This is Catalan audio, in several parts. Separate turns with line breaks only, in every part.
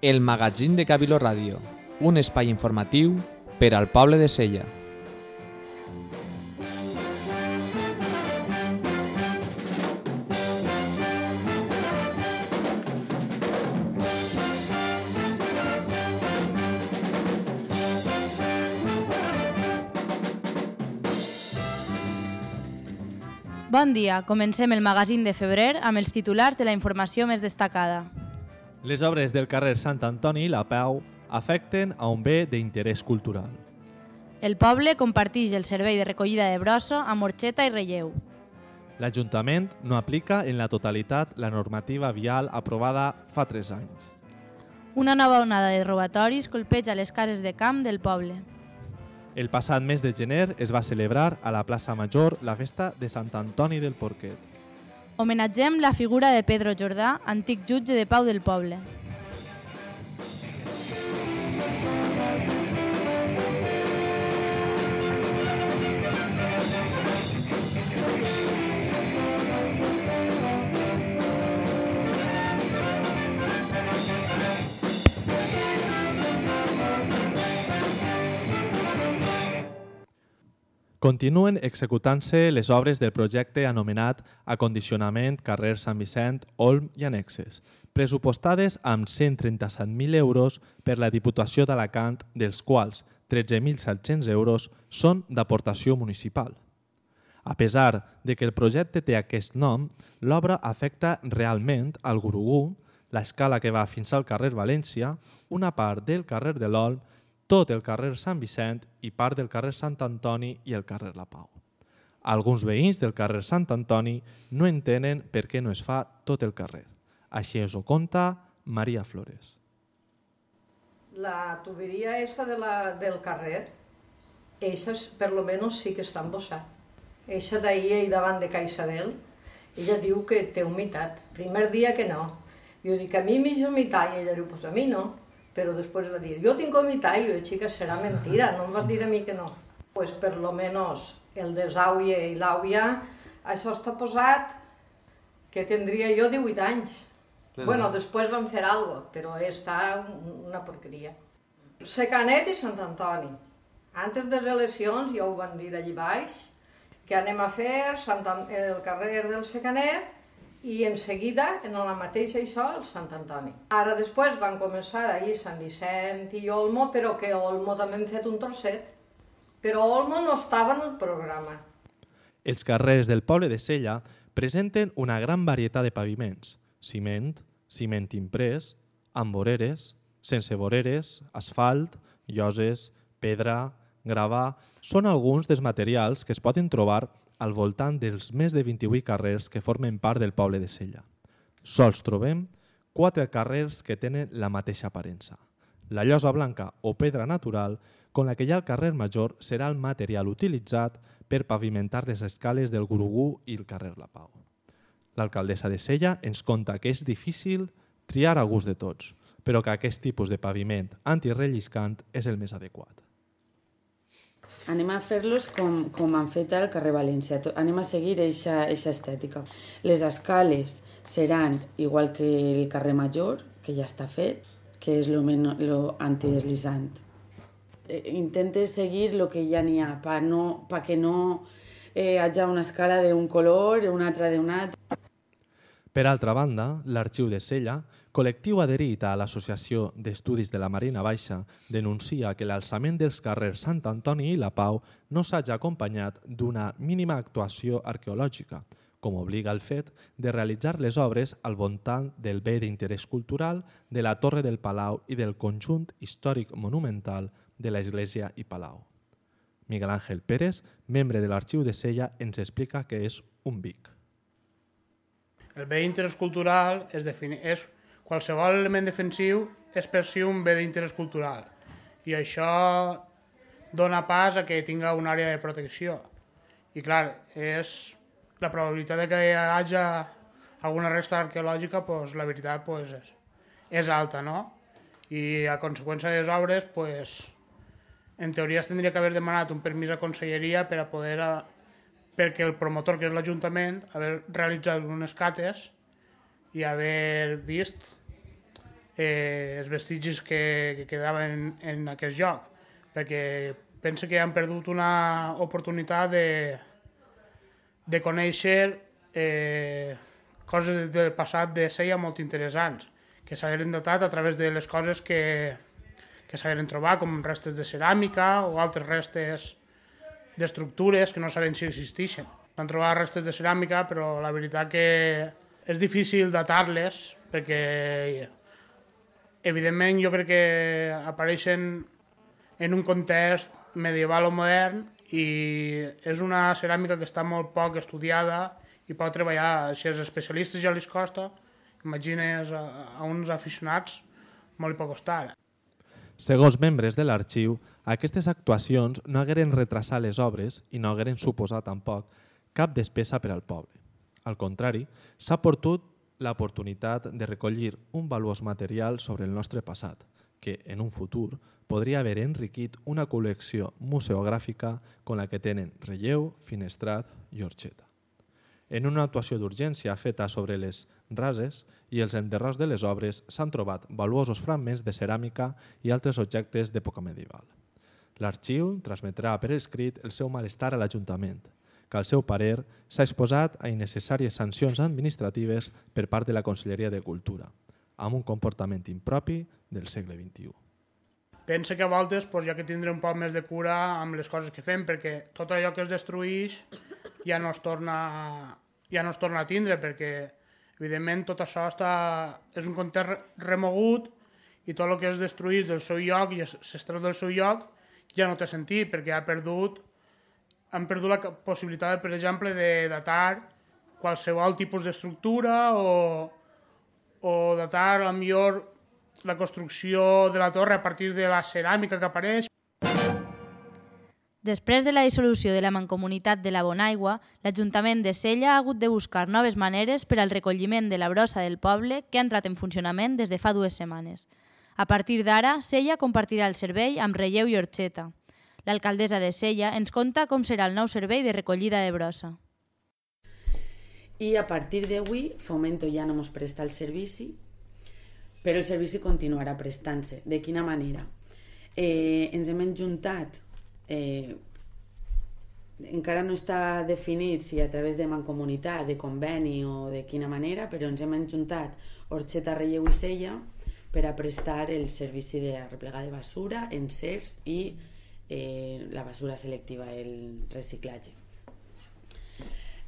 el magazín de Cabilo Ràdio, un espai informatiu per al poble de Sella.
Bon dia, comencem el magazín de febrer amb els titulars de la informació més destacada.
Les obres del carrer Sant Antoni i la Pau afecten a un bé d'interès cultural.
El poble comparteix el servei de recollida de brossa amb orxeta i relleu.
L'Ajuntament no aplica en la totalitat la normativa vial aprovada fa 3 anys.
Una nova onada de robatoris colpeja les cases de camp del poble.
El passat mes de gener es va celebrar a la plaça Major la festa de Sant Antoni del Porquet.
Homenatgem la figura de Pedro Jordà, antic jutge de pau del poble.
Continuen executant-se les obres del projecte anomenat Acondicionament carrer Sant Vicent, Olm i Annexes, pressupostades amb 137.000 euros per la Diputació d'Alacant, dels quals 13.700 euros són d'aportació municipal. A pesar de que el projecte té aquest nom, l'obra afecta realment al Gurugú, l'escala que va fins al carrer València, una part del carrer de l'Olm tot el carrer Sant Vicent i part del carrer Sant Antoni i el carrer La Pau. Alguns veïns del carrer Sant Antoni no entenen per què no es fa tot el carrer. Així us ho conta Maria Flores.
La tubería esa de la, del carrer, esa per lo menos sí que està embossada. Eixa d'ahir i davant de Caixadel, ella diu que té humitat. Primer dia que no. Jo dic, a mi m'hi humitat, i ella diu, pues a mi no. Però després va dir, jo tinc humitat, i jo, xica, serà mentira, no em vas dir a mi que no. Pues per lo menos el desauie i l'àuia, això està posat que tindria jo 18 anys. Bueno, després van fer algo, però està una porqueria. Secanet i Sant Antoni. Antes de les eleccions ja ho van dir allí baix, que anem a fer Sant An el carrer del Secanet i en seguida, en la mateixa això, el Sant Antoni. Ara després van començar ahir Sant Vicent i Olmo, però que Olmo també han fet un trosset. Però Olmo no estava en el programa.
Els carrers del poble de Sella presenten una gran varietat de paviments, ciment, ciment imprès, amb voreres, sense voreres, asfalt, lloses, pedra, gravar... Són alguns dels materials que es poden trobar al voltant dels més de 28 carrers que formen part del poble de Sella. Sols trobem quatre carrers que tenen la mateixa aparença. La llosa blanca o pedra natural, con la que hi ha al carrer Major, serà el material utilitzat per pavimentar les escales del Gurugú i el carrer La Pau. L'alcaldessa de Sella ens conta que és difícil triar a gust de tots, però que aquest tipus de paviment antirelliscant és el més adequat.
Anem a fer-los com, com han fet al carrer València. Anem a seguir eixa, eixa estètica. Les escales seran igual que el carrer Major, que ja està fet, que és lo, men- lo antideslizant. Eh, seguir lo que ja n'hi ha, pa, no, pa que no eh, hagi una escala d'un color, una altra d'un altre.
Per altra banda, l'Arxiu de Sella, col·lectiu adherit a l'Associació d'Estudis de la Marina Baixa, denuncia que l'alçament dels carrers Sant Antoni i la Pau no s'hagi acompanyat d'una mínima actuació arqueològica, com obliga el fet de realitzar les obres al voltant del bé d'interès cultural de la Torre del Palau i del conjunt històric monumental de l'Església i Palau. Miguel Ángel Pérez, membre de l'Arxiu de Sella, ens explica què és un BIC.
El bé d'interès cultural és, defini... és qualsevol element defensiu és per si un bé d'interès cultural i això dona pas a que tinga una àrea de protecció. I clar, és la probabilitat de que hi hagi alguna resta arqueològica, pues, la veritat pues, és, és alta, no? I a conseqüència de les obres, pues, en teoria es tindria que haver demanat un permís a conselleria per a poder perquè el promotor, que és l'Ajuntament, haver realitzat unes cates i haver vist eh, els vestigis que, que quedaven en, en aquest lloc, perquè penso que han perdut una oportunitat de, de conèixer eh, coses del passat de Sella molt interessants, que s'hagueren datat a través de les coses que, que s'hagueren trobat, com restes de ceràmica o altres restes d'estructures que no sabem si existeixen. Han trobat restes de ceràmica, però la veritat que és difícil datar-les perquè evidentment jo crec que apareixen en un context medieval o modern i és una ceràmica que està molt poc estudiada i pot treballar, si els especialistes ja els costa, imagines a, a uns aficionats molt li pot costar.
Segons membres de l'arxiu, aquestes actuacions no hagueren retrasat les obres i no hagueren suposat tampoc cap despesa per al poble. Al contrari, s'ha portat l'oportunitat de recollir un valuós material sobre el nostre passat, que, en un futur, podria haver enriquit una col·lecció museogràfica com la que tenen Relleu, Finestrat i Orxeta. En una actuació d'urgència feta sobre les rases i els enterrots de les obres s'han trobat valuosos fragments de ceràmica i altres objectes d'època medieval. L'arxiu transmetrà per escrit el seu malestar a l'Ajuntament, que al seu parer s'ha exposat a innecessàries sancions administratives per part de la Conselleria de Cultura, amb un comportament impropi del segle XXI.
Pensa que a voltes pues, ja que tindré un poc més de cura amb les coses que fem, perquè tot allò que es destrueix ja no es torna, ja no es torna a tindre, perquè evidentment tot això està, és un context remogut i tot el que es destrueix del seu lloc i s'estreu del seu lloc ja no té sentit, perquè ha perdut han perdut la possibilitat, per exemple, de datar qualsevol tipus d'estructura o, o datar, a millor, la construcció de la torre a partir de la ceràmica que apareix.
Després de la dissolució de la Mancomunitat de la Bonaigua, l'Ajuntament de Sella ha hagut de buscar noves maneres per al recolliment de la brossa del poble que ha entrat en funcionament des de fa dues setmanes. A partir d'ara, Sella compartirà el servei amb Relleu i Orxeta. L'alcaldessa de Sella ens conta com serà el nou servei de recollida de brossa.
I a partir d'avui, Fomento ja no ens presta el servici, però el servici continuarà prestant-se. De quina manera? Eh, ens hem enjuntat, eh, encara no està definit si a través de mancomunitat, de conveni o de quina manera, però ens hem enjuntat Orxeta, Relleu i Sella per a prestar el servici de replegar de basura, encerts i eh, la basura selectiva, el reciclatge.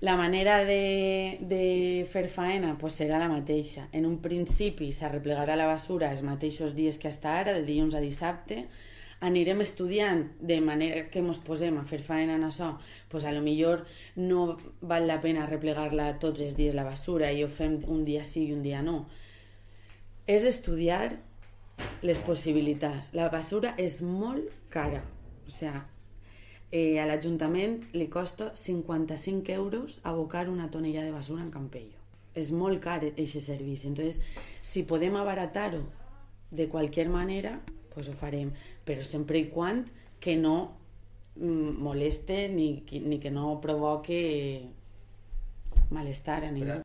La manera de, de fer faena pues, serà la mateixa. En un principi s'arreplegarà la basura els mateixos dies que hasta ara, de dilluns a dissabte, anirem estudiant de manera que ens posem a fer faena en això, pues a lo millor no val la pena replegar-la tots els dies la basura i ho fem un dia sí i un dia no. És estudiar les possibilitats. La basura és molt cara, o sea, eh, a l'Ajuntament li costa 55 euros abocar una tonella de basura en Campello. És molt car aquest servici. Entonces, si podem abaratar-ho de qualsevol manera, pues ho farem, però sempre i quan que no mm, moleste ni, ni que no provoque malestar a ningú.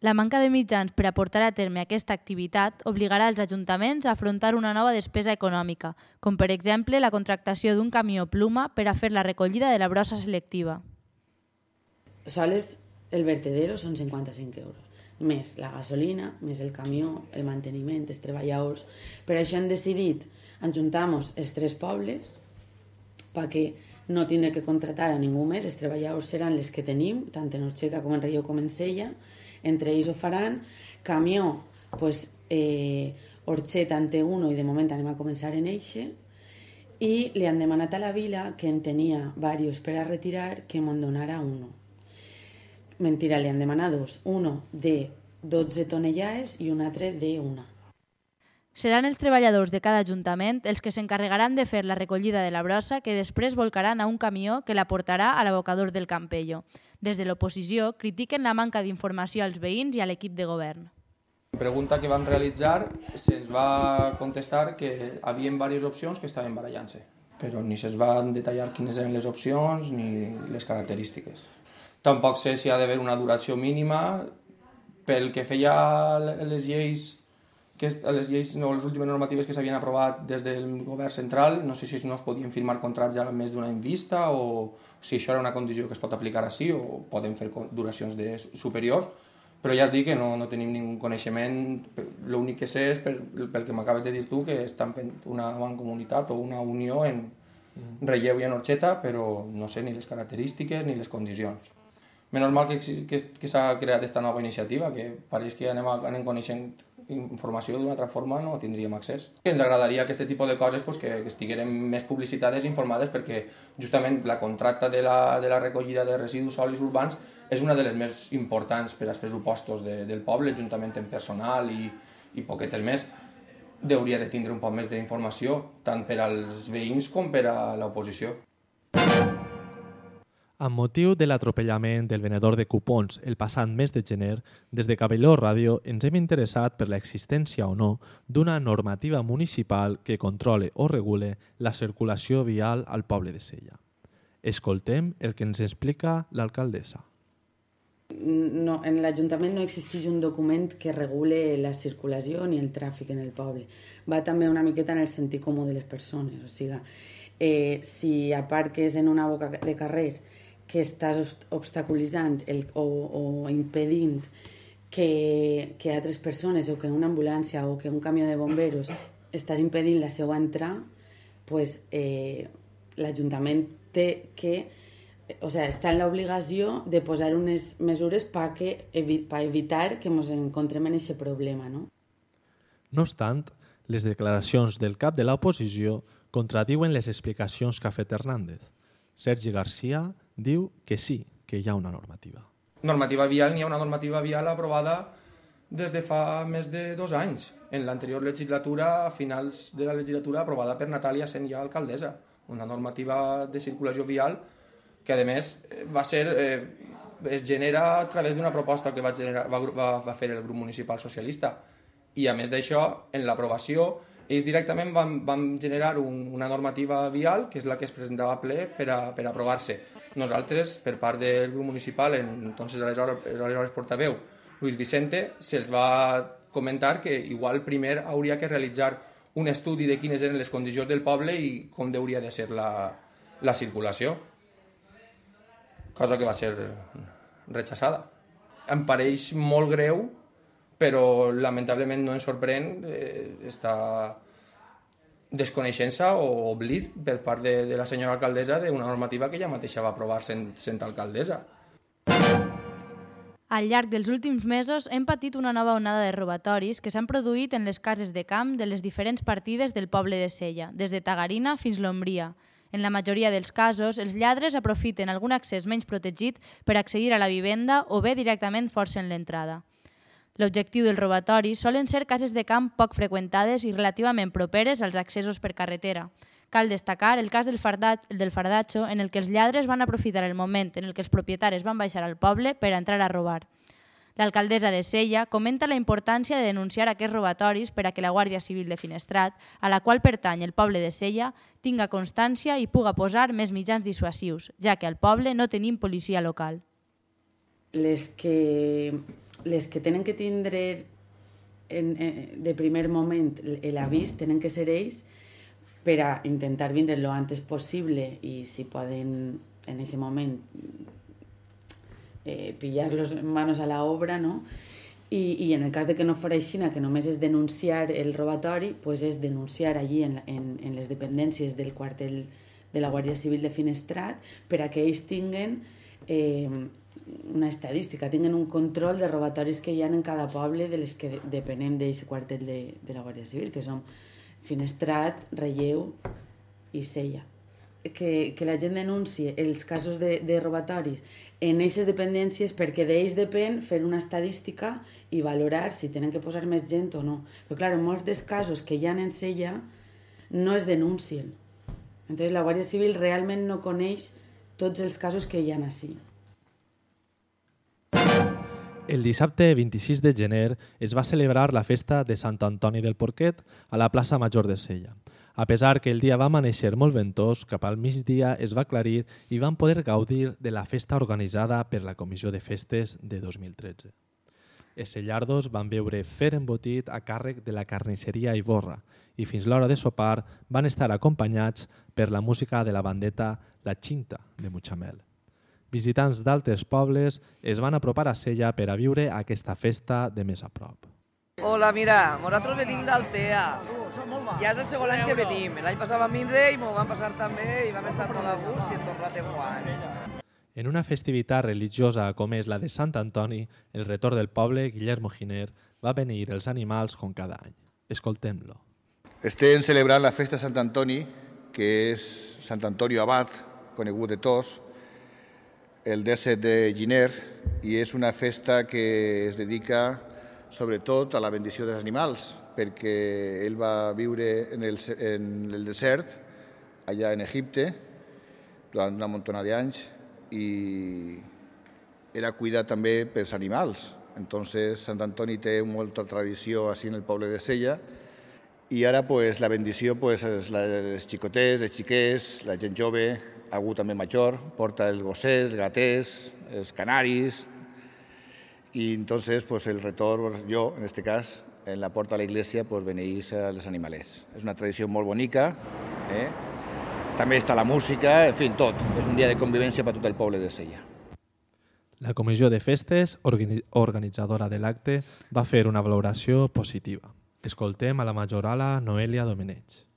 La manca de mitjans per a portar a terme aquesta activitat obligarà els ajuntaments a afrontar una nova despesa econòmica, com per exemple la contractació d'un camió pluma per a fer la recollida de la brossa selectiva.
Soles el vertedero són 55 euros, més la gasolina, més el camió, el manteniment, els treballadors. Per això hem decidit ajuntar-nos els tres pobles perquè no tindre que contratar a ningú més, els treballadors seran les que tenim, tant en Orxeta com en Relleu com en Sella, entre ells ho faran. Camió, pues, eh, Orxeta en té uno i de moment anem a començar en eixe. I li han demanat a la vila, que en tenia varios per a retirar, que me'n donara uno. Mentira, li han demanat dos. Uno de 12 tonellades i un altre de una.
Seran els treballadors de cada ajuntament els que s'encarregaran de fer la recollida de la brossa que després volcaran a un camió que la portarà a l'abocador del Campello. Des de l'oposició critiquen la manca d'informació als veïns i a l'equip de govern.
La pregunta que vam realitzar se'ns va contestar que hi havia diverses opcions que estaven barallant-se, però ni se'ns van detallar quines eren les opcions ni les característiques. Tampoc sé si ha d'haver una duració mínima pel que feia les lleis
que les lleis o les últimes normatives que s'havien aprovat des del govern central, no sé si no es podien firmar contrats ja més d'un any vista o si això era una condició que es pot aplicar així o poden fer duracions de superiors, però ja has dit que no, no tenim ningú coneixement, l'únic que sé és per, pel que m'acabes de dir tu que estan fent una mancomunitat o una unió en relleu i en orxeta, però no sé ni les característiques ni les condicions. Menys mal que, que, que s'ha creat aquesta nova iniciativa, que pareix que anem, anem coneixent informació d'una altra forma no tindríem accés. Ens agradaria que aquest tipus de coses pues, que, que més publicitades i informades perquè justament la contracta de la, de la recollida de residus sòlids urbans és una de les més importants per als pressupostos de, del poble, juntament amb personal i, i poquetes més hauria de tindre un poc més d'informació, tant per als veïns com per a l'oposició.
Amb motiu de l'atropellament del venedor de cupons el passat mes de gener, des de Cabelló Ràdio ens hem interessat per l'existència o no d'una normativa municipal que controle o regule la circulació vial al poble de Sella. Escoltem el que ens explica l'alcaldessa.
No, en l'Ajuntament no existeix un document que regule la circulació ni el tràfic en el poble. Va també una miqueta en el sentit comú de les persones. O sigui, eh, si aparques en una boca de carrer que estàs obstaculitzant el, o, o impedint que, que altres persones o que una ambulància o que un camió de bomberos estàs impedint la seva entrada, pues, eh, l'Ajuntament té que o sea, està en l'obligació de posar unes mesures per que, evi pa evitar que ens encontrem en aquest problema. No?
no obstant, les declaracions del cap de l'oposició contradiuen les explicacions que ha fet Hernández. Sergi Garcia diu que sí, que hi ha una normativa.
Normativa vial, n'hi ha una normativa vial aprovada des de fa més de dos anys. En l'anterior legislatura, a finals de la legislatura, aprovada per Natàlia sent ja alcaldessa. Una normativa de circulació vial que, a més, va ser, eh, es genera a través d'una proposta que va, generar, va, va, va fer el grup municipal socialista. I, a més d'això, en l'aprovació, ells directament van, van generar un, una normativa vial, que és la que es presentava a ple per a, per aprovar-se. Nosaltres, per part del grup municipal, en, entonces aleshores, aleshores portaveu, Luis Vicente, se'ls va comentar que igual primer hauria que realitzar un estudi de quines eren les condicions del poble i com hauria de ser la, la circulació. Cosa que va ser rechazada. Em pareix molt greu, però lamentablement no ens sorprèn eh, esta, desconeixença o oblit per part de, de la senyora alcaldessa d'una normativa que ja mateixa va aprovar sent, sent alcaldessa.
Al llarg dels últims mesos hem patit una nova onada de robatoris que s'han produït en les cases de camp de les diferents partides del poble de Sella, des de Tagarina fins l'Ombria. En la majoria dels casos, els lladres aprofiten algun accés menys protegit per accedir a la vivenda o bé directament forcen l'entrada. L'objectiu del robatori solen ser cases de camp poc freqüentades i relativament properes als accessos per carretera. Cal destacar el cas del, fardat, del fardatxo en el que els lladres van aprofitar el moment en el que els propietaris van baixar al poble per entrar a robar. L'alcaldessa de Sella comenta la importància de denunciar aquests robatoris per a que la Guàrdia Civil de Finestrat, a la qual pertany el poble de Sella, tinga constància i puga posar més mitjans dissuasius, ja que al poble no tenim policia local.
Les que les que tenen que tindre en, en, de primer moment l'avís tenen que ser ells per a intentar vindre lo antes possible i si poden en aquest moment eh, pillar-los manos a la obra, no? I, I en el cas de que no fos així, que només és denunciar el robatori, pues és denunciar allí en, en, en les dependències del quartel de la Guàrdia Civil de Finestrat per a que ells tinguen eh, una estadística, tinguen un control de robatoris que hi ha en cada poble de les que depenem d'aquest quartel de, de la Guàrdia Civil, que són Finestrat, Relleu i Sella. Que, que la gent denuncie els casos de, de robatoris en aquestes dependències perquè d'ells depèn fer una estadística i valorar si tenen que posar més gent o no. Però, clar, en molts dels casos que hi ha en Sella no es denuncien. Entonces, la Guàrdia Civil realment no coneix tots els casos que hi ha així.
El dissabte 26 de gener es va celebrar la festa de Sant Antoni del Porquet a la plaça Major de Sella. A pesar que el dia va amanèixer molt ventós, cap al migdia es va aclarir i van poder gaudir de la festa organitzada per la Comissió de Festes de 2013. Els cellardos van veure fer embotit a càrrec de la carnisseria Ivorra i fins l'hora de sopar van estar acompanyats per la música de la bandeta La Cinta de Mutxamel. Visitants d'altres pobles es van apropar a Sella per a viure aquesta festa de més a prop.
Hola, mira, nosaltres venim d'Altea. Ja és el segon any que venim. L'any passat vam vindre i m'ho vam passar també i vam estar molt a gust i hem tornat en guany.
En una festivitat religiosa com és la de Sant Antoni, el retor del poble, Guillermo Giner, va venir els animals com cada any. Escoltem-lo.
Estem celebrant la festa de Sant Antoni, que és Sant Antonio Abad, conegut de tots, el 17 de Giner, i és una festa que es dedica sobretot a la bendició dels animals, perquè ell va viure en el, en el desert, allà en Egipte, durant una muntona d'anys, i era cuidat també pels animals. Entonces, Sant Antoni té molta tradició així en el poble de Sella, i ara pues, la bendició pues, és la, els xicotets, els xiquets, la gent jove, algú també major, porta els gossers, els gaters, els canaris, y entonces pues el retor, yo en este caso, en la puerta de la iglesia, pues venís a los. És una tradició molt bonica, eh? també està la música, en fi, tot. És un dia de convivència per tot el poble de Sella.
La comissió de festes, organi- organitzadora de l'acte, va fer una valoració positiva. Escoltem a la majorala Noelia Domenech.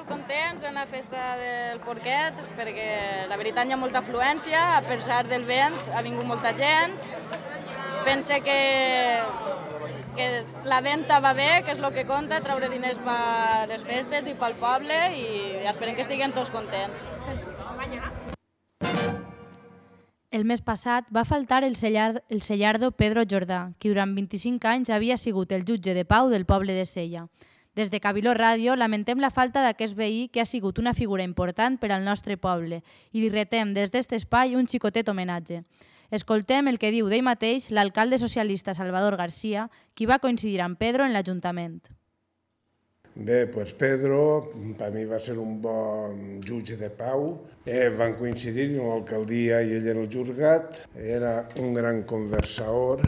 Molt contents en la festa del Porquet perquè la veritat hi ha molta afluència, a pesar del vent ha vingut molta gent. Pense que, que la venda va bé, que és el que compta, treure diners per les festes i pel poble i esperem que estiguem tots contents.
El mes passat va faltar el, sellar, el sellardo Pedro Jordà, qui durant 25 anys havia sigut el jutge de pau del poble de Sella. Des de Cabiló Ràdio lamentem la falta d'aquest veí que ha sigut una figura important per al nostre poble i li retem des d'aquest espai un xicotet homenatge. Escoltem el que diu d'ell mateix l'alcalde socialista Salvador Garcia, qui va coincidir amb Pedro en l'Ajuntament.
Bé, doncs Pedro per mi va ser un bon jutge de pau. Eh, van coincidir en l'alcaldia i ell en el juzgat. Era un gran conversador,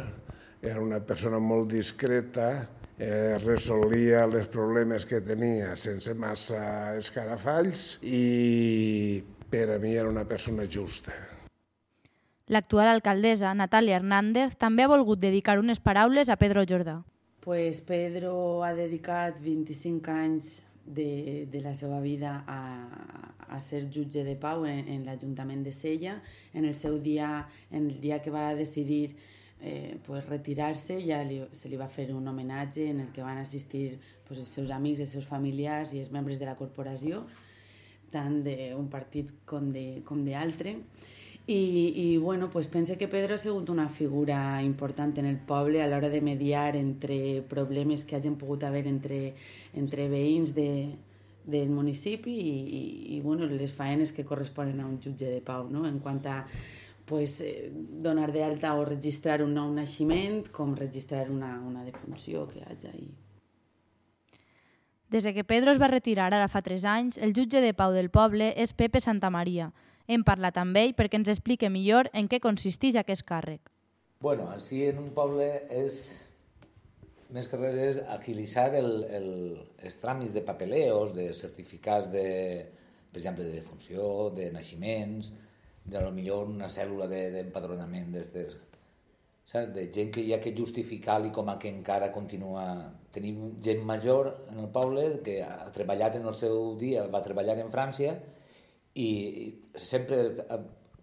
era una persona molt discreta, eh, resolia els problemes que tenia sense massa escarafalls i per a mi era una persona justa.
L'actual alcaldessa, Natàlia Hernández, també ha volgut dedicar unes paraules a Pedro Jordà.
Pues Pedro ha dedicat 25 anys de, de la seva vida a, a ser jutge de pau en, en l'Ajuntament de Sella. En el seu dia, en el dia que va decidir eh, pues retirar-se, ja li, se li va fer un homenatge en el que van assistir pues, els seus amics, els seus familiars i els membres de la corporació, tant d'un partit com d'altre. Com d'altre. I, i bueno, pues pense que Pedro ha sigut una figura important en el poble a l'hora de mediar entre problemes que hagin pogut haver entre, entre veïns de, del municipi i, i, i bueno, les faenes que corresponen a un jutge de pau, no? en quant a pues, eh, donar de alta o registrar un nou naixement com registrar una, una defunció que hi hagi ahí.
Des de que Pedro es va retirar ara fa 3 anys, el jutge de pau del poble és Pepe Santamaria. Hem parlat amb ell perquè ens explique millor en què consisteix aquest càrrec.
Bueno, així en un poble és, més que res, és agilitzar el, el, els tràmits de papeleos, de certificats de, per exemple, de defunció, de naixements, de lo millor una cèl·lula d'empadronament de, d'estes, saps? de gent que hi ha que justificar-li com a que encara continua... Tenim gent major en el poble que ha treballat en el seu dia, va treballar en França i sempre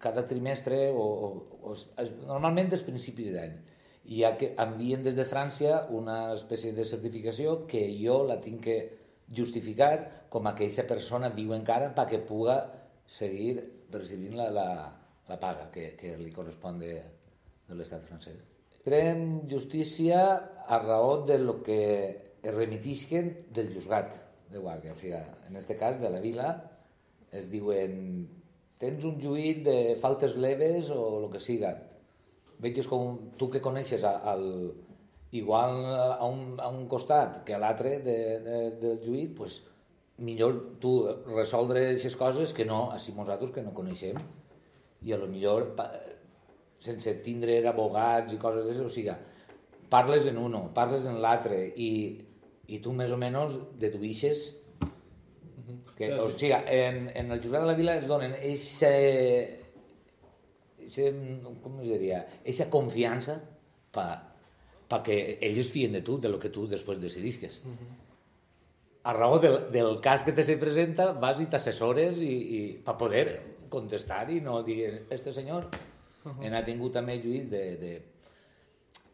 cada trimestre o, o, o normalment és principis d'any hi ha que envien des de França una espècie de certificació que jo la tinc que justificar com a que aquesta persona viu encara perquè puga seguir recibint la, la, la paga que, que li correspon de, de l'estat francès. Esperem justícia a raó de lo que es remitisquen del juzgat de guàrdia, o sigui, en aquest cas de la vila es diuen tens un juït de faltes leves o el que siga. Veig com tu que coneixes al, igual a un, a un costat que a l'altre de, de, del juït, pues, millor tu resoldre aquestes coses que no, així nosaltres que no coneixem. I a lo millor sense tindre abogats i coses d'això, o sigui, parles en uno, parles en l'altre i, i tu més o menys deduixes que, o sigui, en, en el Josep de la Vila es donen eixa, eixa com es diria, eixa confiança pa, pa que ells es fien de tu, de lo que tu després decidisques. Uh -huh. A raó del, del cas que te se presenta, vas i t'assessores i, i per poder contestar i no dir, este senyor uh -huh. ha tingut també lluís de, de,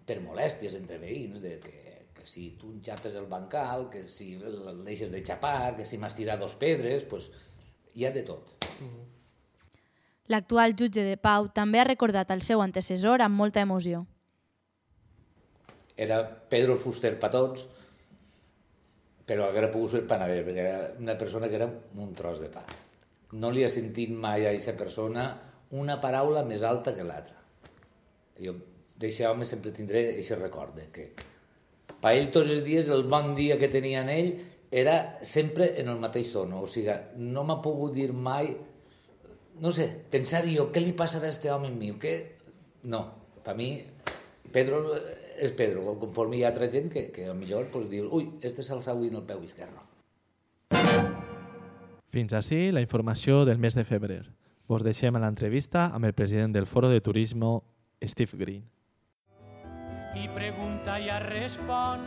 per molèsties entre veïns, de que que si tu enxapes el bancal, que si el deixes de xapar, que si m'has tirat dos pedres, pues, hi ha de tot.
L'actual jutge de Pau també ha recordat el seu antecessor amb molta emoció.
Era Pedro Fuster per tots, però haguera pogut ser panader, perquè era una persona que era un tros de pa. No li ha sentit mai a aquesta persona una paraula més alta que l'altra. Jo d'aquest home sempre tindré aquest record que per ell tots els dies el bon dia que tenia en ell era sempre en el mateix tono, o sigui, no m'ha pogut dir mai, no sé, pensar jo, què li passarà a este home en mi? Què? No, per mi, Pedro és Pedro, conforme hi ha altra gent que, que millor pues, diu, ui, este se'l s'ha en el peu esquerre.
Fins així la informació del mes de febrer. Vos deixem a l'entrevista amb el president del Foro de Turisme, Steve Green.
Qui pregunta ja respon,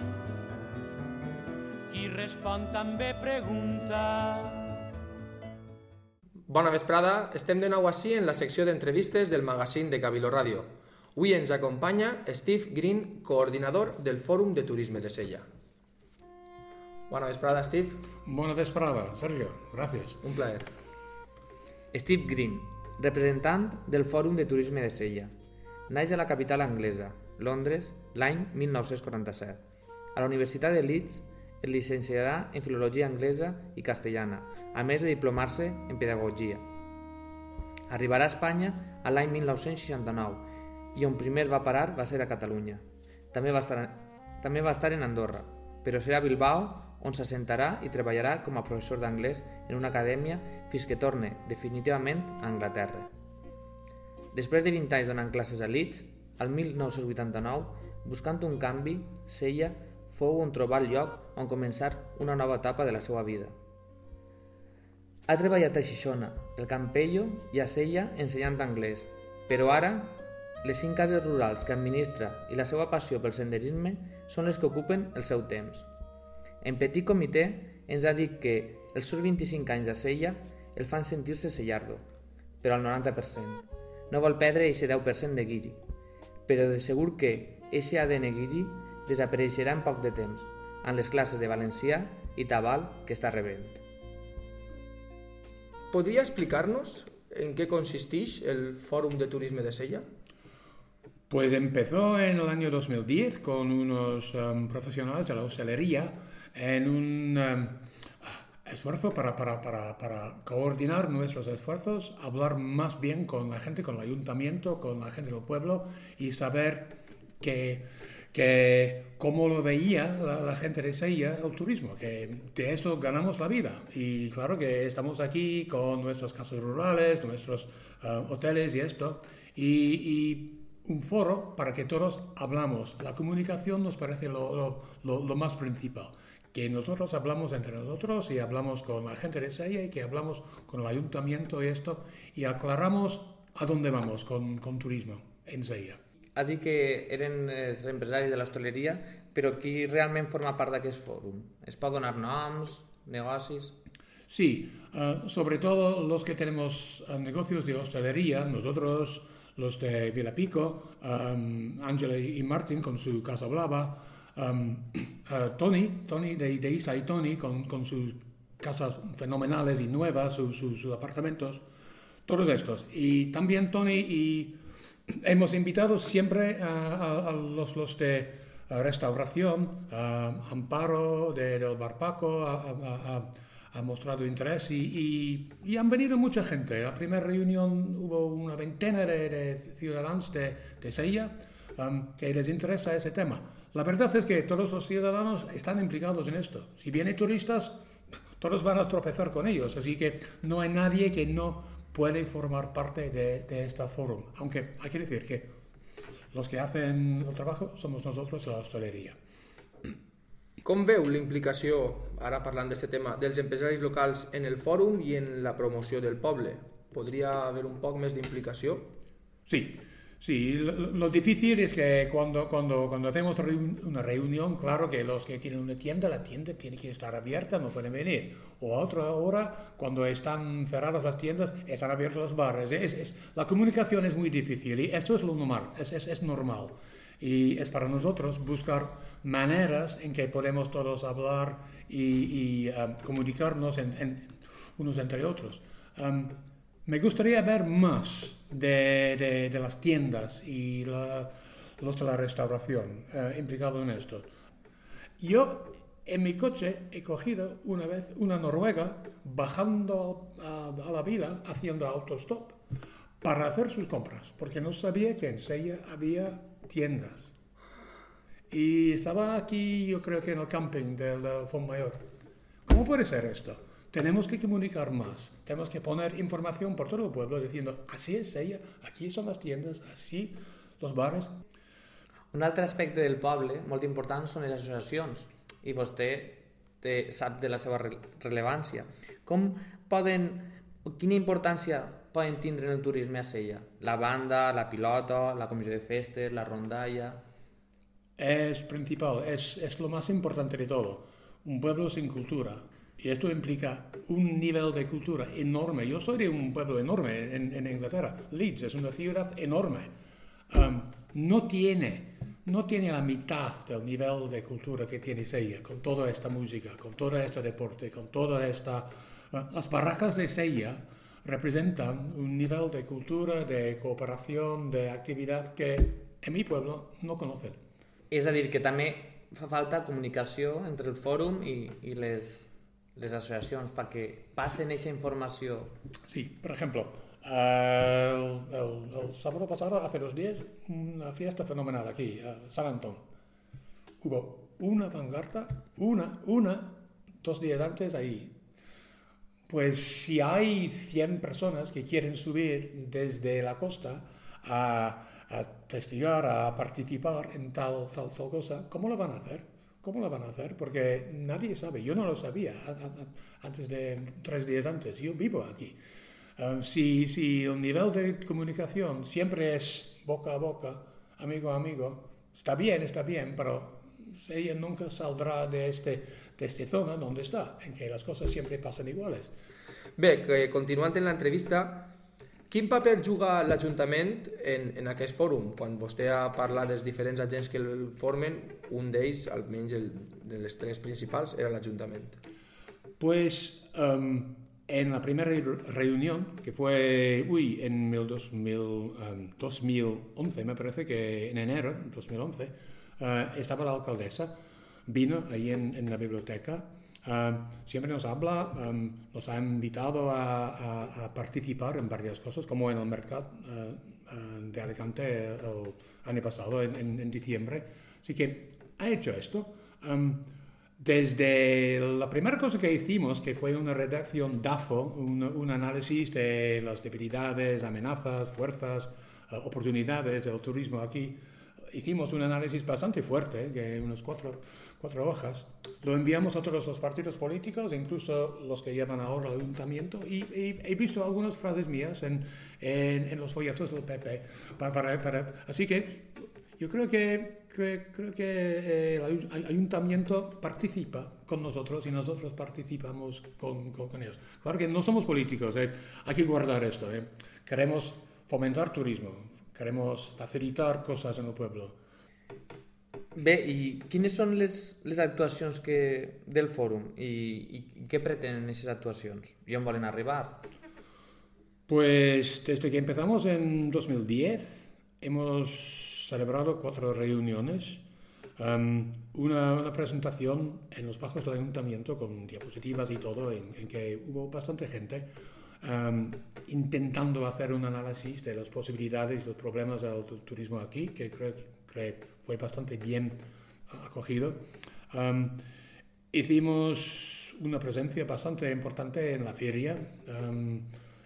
qui respon també pregunta.
Bona vesprada, estem de nou així en la secció d'entrevistes del magazín de Cabilo Ràdio. Avui ens acompanya Steve Green, coordinador del Fòrum de Turisme de Sella. Bona vesprada, Steve.
Bona vesprada, Sergio. Gràcies.
Un plaer.
Steve Green, representant del Fòrum de Turisme de Sella. Naix a la capital anglesa, Londres, l'any 1947. A la Universitat de Leeds es llicenciarà en Filologia Anglesa i Castellana, a més de diplomar-se en Pedagogia. Arribarà a Espanya a l'any 1969 i on primer va parar va ser a Catalunya. També va estar, també va estar en Andorra, però serà a Bilbao on s'assentarà i treballarà com a professor d'anglès en una acadèmia fins que torne definitivament a Anglaterra. Després de 20 anys donant classes a Leeds, al 1989, buscant un canvi, Sella fou on trobar el lloc on començar una nova etapa de la seva vida. Ha treballat a Xixona, el Campello i a Sella ensenyant anglès, però ara les cinc cases rurals que administra i la seva passió pel senderisme són les que ocupen el seu temps. En Petit Comitè ens ha dit que els seus 25 anys a Sella el fan sentir-se sellardo, però al 90%. No vol perdre aquest 10% de guiri, però de segur que ese ADN guiri desapareixerà en poc de temps, en les classes de valencià i tabal que està rebent.
¿Podría explicarnos en qué consisteix el Fórum de Turisme de Sella?
Pues empezó en el año 2010 con unos um, profesionales de la hostelería en un um, esfuerzo para, para, para, para, coordinar nuestros esfuerzos, hablar más bien con la gente, con el ayuntamiento, con la gente del pueblo y saber que, que cómo lo veía la, la, gente de Sella el turismo, que de eso ganamos la vida. Y claro que estamos aquí con nuestros casos rurales, nuestros uh, hoteles y esto, y, y, un foro para que todos hablamos. La comunicación nos parece lo, lo, lo, más principal que nosotros hablamos entre nosotros y hablamos con la gente de Sella y que hablamos con el ayuntamiento y esto y aclaramos a dónde vamos con, con turismo en Sella.
Ha dit que eren els empresaris de l'hostaleria, però qui realment forma part d'aquest fòrum? Es pot donar noms, negocis?
Sí, uh, sobre todo los que tenemos uh, negocios de hostelería, nosotros, los de Vilapico, um, Ángela y Martín con su Casa Blava, um, uh, Tony, Tony de, de, Isa y Tony, con, sus casas fenomenales y nuevas, sus, apartamentos, todos estos. Y también Tony y hemos invitado siempre a, a, a los, los, de restauración, a Amparo de, del Barpaco, ha, ha mostrado interés y, y, y, han venido mucha gente. La primera reunión hubo una veintena de, de ciudadanos de, de Sella um, que les interesa ese tema. La verdad es que todos los ciudadanos están implicados en esto. Si vienen turistas, todos van a tropezar con ellos, así que no hay nadie que no puede formar parte de, de este foro. Aunque hay que decir que los que hacen el trabajo somos nosotros la hostelería.
Com veu l'implicació, ara parlant d'aquest tema, dels empresaris locals en el fòrum i en la promoció del poble? Podria haver un poc més d'implicació?
Sí, Sí, lo, difícil es que cuando, cuando, cuando hacemos una reunión, claro que los que tienen una tienda, la tienda tiene que estar abierta, no pueden venir. O a otra hora, cuando están cerradas las tiendas, están abiertos los bares. Es, es, la comunicación es muy difícil y esto es lo normal, es, es normal. Y es para nosotros buscar maneras en que podemos todos hablar y, y um, comunicarnos en, en, unos entre otros. Um, me gustaría ver más de, de, de las tiendas y la, los de la restauración eh, implicados en esto. Yo en mi coche he cogido una vez una noruega bajando a, a la vila haciendo autostop para hacer sus compras, porque no sabía que en Sella había tiendas. Y estaba aquí, yo creo que en el camping del, del Mayor. ¿Cómo puede ser esto? Tenemos que comunicar más, tenemos que poner información por todo el pueblo diciendo, así es ella, aquí son les tiendes, així los bares.
Un altre aspecte del poble molt important són les associacions i vostè té, sap de la seva re rellevància. Com poden, quina importància poden tindre en el turisme a Sella? La banda, la pilota, la comissió de festes, la rondalla...
Es principal, es, es lo más importante de todo. Un pueblo sin cultura, Y esto implica un nivel de cultura enorme. Yo soy de un pueblo enorme en, en Inglaterra. Leeds es una ciudad enorme. No, tiene, no tiene la mitad del nivel de cultura que tiene Sella, con toda esta música, con todo este deporte, con toda esta... Uh, las barracas de Sella representan un nivel de cultura, de cooperación, de actividad que en mi pueblo no conocen.
És a dir, que també fa falta comunicació entre el fòrum i, i les les asociaciones para que pasen esa información.
Sí, por ejemplo, el, sábado pasado, hace dos días, una fiesta fenomenal aquí, en San Antón. Hubo una pancarta, una, una, dos días antes ahí. Pues si hay 100 personas que quieren subir desde la costa a, a testigar, a participar en tal, tal, cosa, ¿cómo lo van a hacer? ¿Cómo lo van a hacer? Porque nadie sabe. Yo no lo sabía antes de tres días antes. Yo vivo aquí. Um, si, si el nivel de comunicación siempre es boca a boca, amigo a amigo, está bien, está bien, pero ella nunca saldrá de, este, de esta zona donde está, en que las cosas siempre pasan iguales.
Bé, que continuant en l'entrevista, Quin paper juga l'Ajuntament en, en aquest fòrum? Quan vostè ha parlat dels diferents agents que el formen, un d'ells, almenys el, de les tres principals, era l'Ajuntament.
Pues um, en la primera reunión, que fue, uy, en el 2000, um, 2011, me parece que en enero 2011, uh, estaba la alcaldesa, vino ahí en, en la biblioteca siempre nos habla, nos ha invitado a, participar en varias cosas, como en el mercado eh, eh, de Alicante el año pasado, en, diciembre. Así que ha hecho esto. desde la primera cosa que hicimos, que fue una redacción DAFO, un, análisis de las debilidades, amenazas, fuerzas, eh, oportunidades del turismo aquí, hicimos un análisis bastante fuerte, que unas cuatro, cuatro hojas. Lo enviamos a todos los partidos políticos, incluso los que llevan ahora al ayuntamiento, y, he visto algunas frases mías en, en, los folletos del PP. Para, para, así que yo creo que, creo, creo que eh, el ayuntamiento participa con nosotros y nosotros participamos con, con, ellos. Claro que no somos políticos, eh. hay que guardar esto. Eh. Queremos fomentar turismo, queremos facilitar cosas en el pueblo.
Bé, i quines són les, les actuacions que, del fòrum i, i què pretenen aquestes actuacions? I on volen arribar?
Pues desde que empezamos en 2010 hemos celebrado cuatro reuniones, um, una, una, presentación en los bajos del ayuntamiento con diapositivas y todo, en, en que hubo bastante gente, um, intentando hacer un análisis de las posibilidades y los problemas del, turismo aquí, que creo, creo fue bastante bien acogido. Um, hicimos una presencia bastante importante en la feria, um,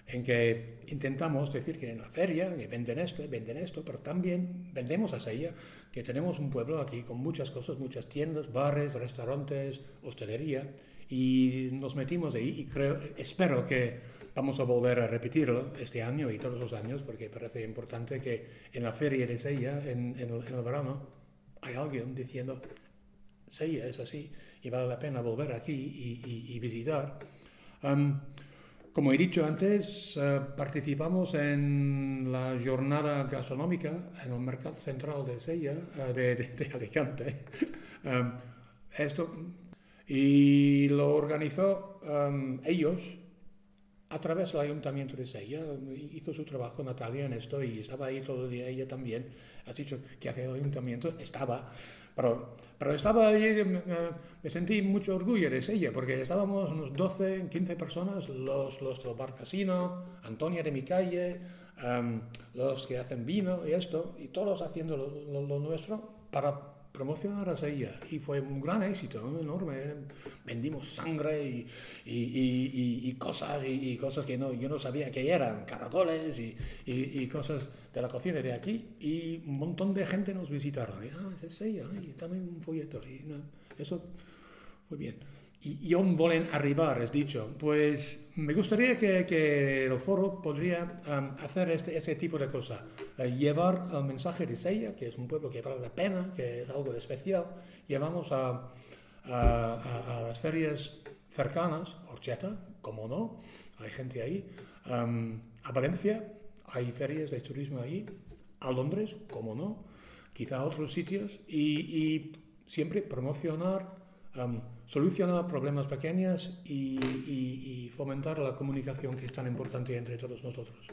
en que intentamos decir que en la feria que venden esto, venden esto, pero también vendemos a Sella, que tenemos un pueblo aquí con muchas cosas, muchas tiendas, bares, restaurantes, hostelería, y nos metimos ahí y creo, espero que vamos a volver a repetirlo este año y todos los años, porque parece importante que en la feria de Sella, en, en, el, en el verano, hay alguien diciendo, Sella es así, y vale la pena volver aquí y, y, y visitar. Um, como he dicho antes, eh, participamos en la jornada gastronómica en el mercado central de Sella, eh, de, de, de, Alicante. um, esto, y lo organizó um, ellos a través del ayuntamiento de Sella. Hizo su trabajo Natalia en esto y estaba ahí todo el día ella también. Has dicho que aquel ayuntamiento estaba pero, pero estaba allí, me, me, sentí mucho orgullo de ella, porque estábamos unos 12, 15 personas, los, los del bar casino, Antonia de mi calle, um, los que hacen vino y esto, y todos haciendo lo, lo, lo nuestro para promocionar a ella y fue un gran éxito, enorme. Vendimos sangre y, y, y, cosas y, cosas que no, yo no sabía que eran, caracoles y, cosas de la cocina de aquí y un montón de gente nos visitaron. Ah, es y también un folleto. Y, eso fue bien y, on volen arribar, es dicho. Pues me gustaría que, que el foro podría um, hacer este, este, tipo de cosas. Uh, llevar el mensaje de Sella, que es un pueblo que vale la pena, que es algo especial. Llevamos a, a, las ferias cercanas, Orcheta, como no, hay gente ahí. Um, a Valencia, hay ferias de turismo ahí. A Londres, como no. Quizá a otros sitios. Y, y siempre promocionar um, solucionar problemas pequeños y, y, y, fomentar la comunicación que es tan importante entre todos nosotros.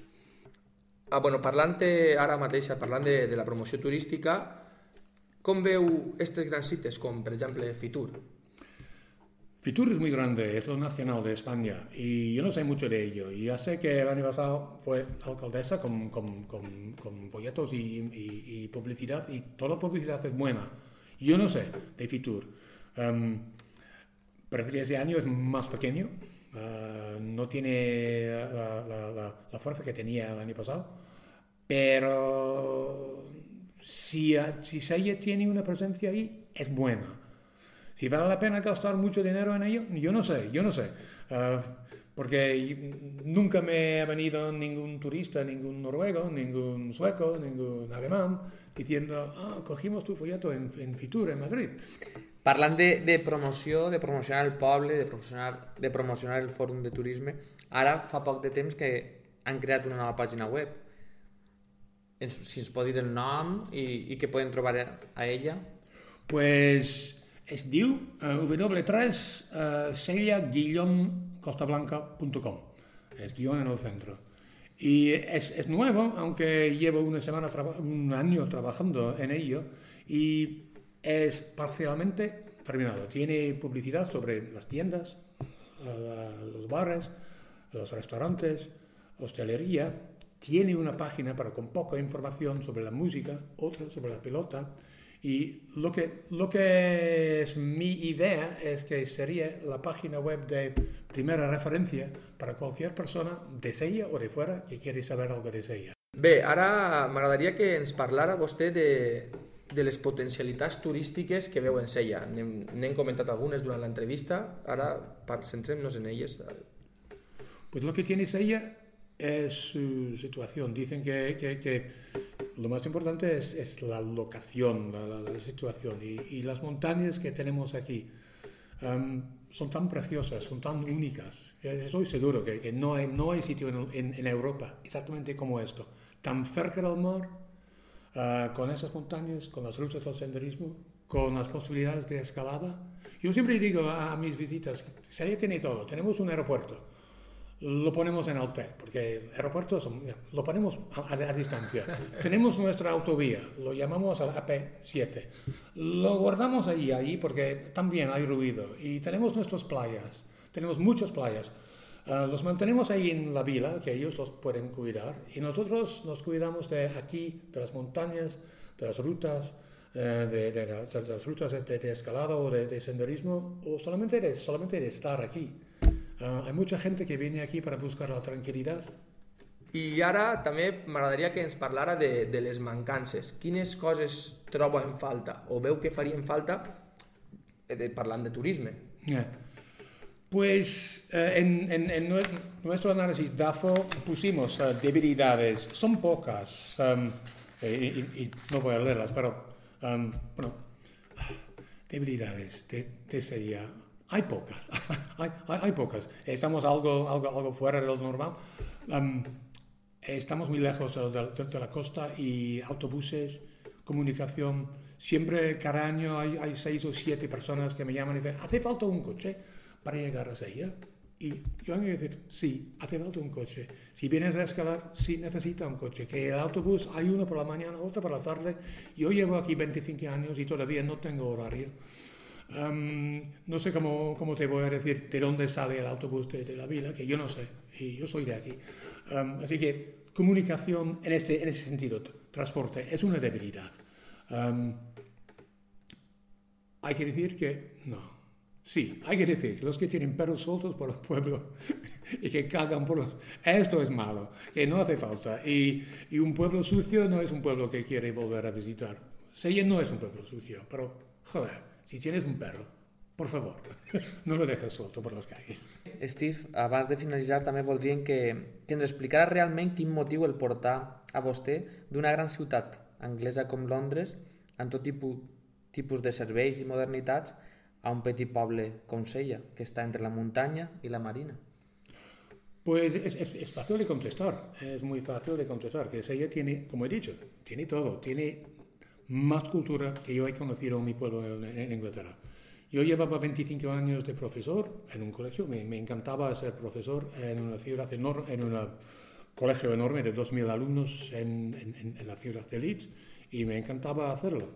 Ah, bueno, parlant ara mateix, parlant de, de la promoció turística, com veu aquests grans cites com, per exemple, Fitur?
Fitur es muy grande, es lo nacional de España y yo no sé mucho de ello. Y ya sé que el año pasado fue alcaldesa con, con, con, con folletos y, y, y publicidad y toda publicidad es buena. Yo no sé de Fitur. Um, que ese año es más pequeño, uh, no tiene la, fuerza que tenía el año pasado, pero si, si Seiya tiene una presencia ahí, es buena. Si vale la pena gastar mucho dinero en ello, yo no sé, yo no sé. Uh, porque nunca me ha venido ningún turista, ningún noruego, ningún sueco, ningún alemán, diciendo, ah, cogimos tu folleto en, en Fitur, en Madrid.
Parlant de, de promoció, de promocionar el poble, de promocionar, de promocionar el fòrum de turisme, ara fa poc de temps que han creat una nova pàgina web. Ens, si ens pot dir el nom i, i què trobar a ella?
Pues es diu uh, w3 uh, cella-costablanca.com es guion en el centro. Y es, es nuevo, aunque llevo una semana, un año trabajando en ello, y es parcialmente terminado. Tiene publicidad sobre las tiendas, los bares, los restaurantes, hostelería. Tiene una página para con poca información sobre la música, otra sobre la pelota. Y lo que, lo que es mi idea es que sería la página web de primera referencia para cualquier persona de Sella o de fuera que quiere saber algo de Sella.
Bé, ara m'agradaria que ens parlara vostè de, de les potencialitats turístiques que veu en Sella. N'hem comentat algunes durant l'entrevista, ara centrem-nos en elles.
Pues lo que tiene Sella es su situación. Dicen que, que, que lo más importante es, es la locación, la, la, la situación. Y, y, las montañas que tenemos aquí um, son tan preciosas, son tan únicas. Estoy seguro que, que no, hay, no hay sitio en, en, en Europa exactamente como esto. Tan cerca del mar, uh, con esas montañas, con las rutas del senderismo, con las posibilidades de escalada. Yo siempre digo a, a mis visitas, Seria tiene todo, tenemos un aeropuerto, lo ponemos en alter, porque aeropuertos lo ponemos a, a, a, distancia. tenemos nuestra autovía, lo llamamos al AP7, lo guardamos ahí, ahí porque también hay ruido, y tenemos nuestras playas, tenemos muchas playas. Uh, los mantenemos ahí en la vila, que ellos los pueden cuidar, y nosotros nos cuidamos de aquí, de las montañas, de las rutas, uh, de, de, de, de, las rutas de, escalada o de, senderismo, o solamente de, solamente de estar aquí. Uh, hay mucha gente que viene aquí para buscar la tranquilidad.
I ara també m'agradaria que ens parlara de, de les mancances. Quines coses troba en falta o veu que farien falta eh, de, parlant de turisme?
Yeah. Pues eh, en, en, en, nuestro análisis DAFO pusimos uh, debilidades, son pocas, um, y, y, no voy a leerlas, pero um, bueno, debilidades de, de sería, hay pocas, hay, hay, hay, pocas, estamos algo, algo, algo fuera de lo normal, um, estamos muy lejos de, de, de, la costa y autobuses, comunicación, siempre cada año hay, hay seis o siete personas que me llaman y dicen, hace falta un coche para llegar a Sella. Y yo tengo que decir, sí, hace falta un coche. Si vienes a escalar, sí necesita un coche. Que el autobús hay uno por la mañana, otro por la tarde. Yo llevo aquí 25 años y todavía no tengo horario. Um, no sé cómo, cómo, te voy a decir de dónde sale el autobús de, de, la vila, que yo no sé, y yo soy de aquí. Um, así que comunicación en este, en ese sentido, transporte, es una debilidad. Um, hay que decir que no. Sí, hay que decir, los que tienen perros sueltos por el pueblo y que cagan por los... Esto es malo, que no hace falta. Y, y, un pueblo sucio no es un pueblo que quiere volver a visitar. Sella no es un pueblo sucio, pero, joder, si tienes un perro, por favor, no lo dejes suelto por las calles.
Steve, abans de finalitzar, també voldríem que, que ens explicara realment quin motiu el portar a vostè d'una gran ciutat anglesa com Londres, amb tot tipus, tipus de serveis i modernitats, a un petit poble com Sella, que está entre la montaña y la marina?
Pues es, fácil de contestar, es muy fácil de contestar, que Sella tiene, como he dicho, tiene todo, tiene más cultura que yo he conocido en mi pueblo en, Inglaterra. Yo llevaba 25 años de profesor en un colegio, me, me encantaba ser profesor en una ciudad enorme, en un colegio enorme de 2.000 alumnos en, en, en la ciudad de Leeds y me encantaba hacerlo.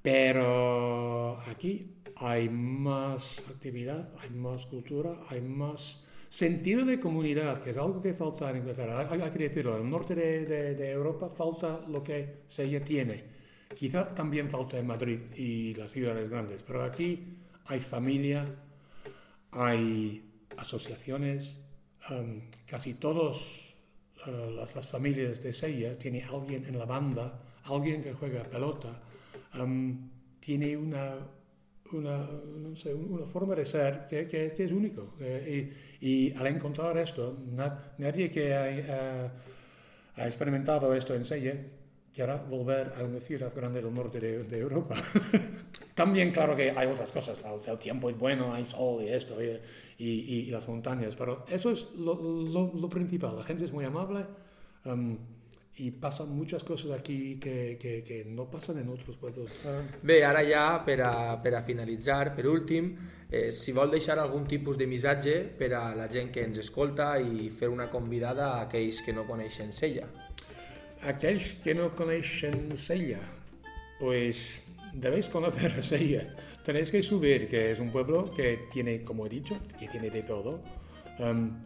Pero aquí hay más actividad, hay más cultura, hay más sentido de comunidad, que es algo que falta en Inglaterra. Hay, hay que decirlo, en el norte de, de, de, Europa falta lo que Sella tiene. Quizá también falta en Madrid y las ciudades grandes, pero aquí hay familia, hay asociaciones, um, casi todas uh, las, las, familias de Sella tiene alguien en la banda, alguien que juega pelota, um, tiene una, una, no sé, una forma de ser que, que, que es único. Eh, y, y, al encontrar esto, nadie que ha, ha, ha, experimentado esto en Sella quiera volver a una ciudad grande del norte de, de Europa. También, claro que hay otras cosas, el, el, tiempo es bueno, hay sol y esto, y, y, y las montañas, pero eso es lo, lo, lo, principal. La gente es muy amable. Um, i passen moltes coses aquí que, que, que no passen en altres pueblos.
Bé, ara ja, per a, per a finalitzar, per últim, eh, si vol deixar algun tipus de missatge per a la gent que ens escolta i fer una convidada a aquells que no coneixen Sella.
Aquells que no coneixen Sella, pues debéis conocer a Sella. Tenéis que subir, que es un pueblo que tiene, como he dicho, que tiene de todo. Um,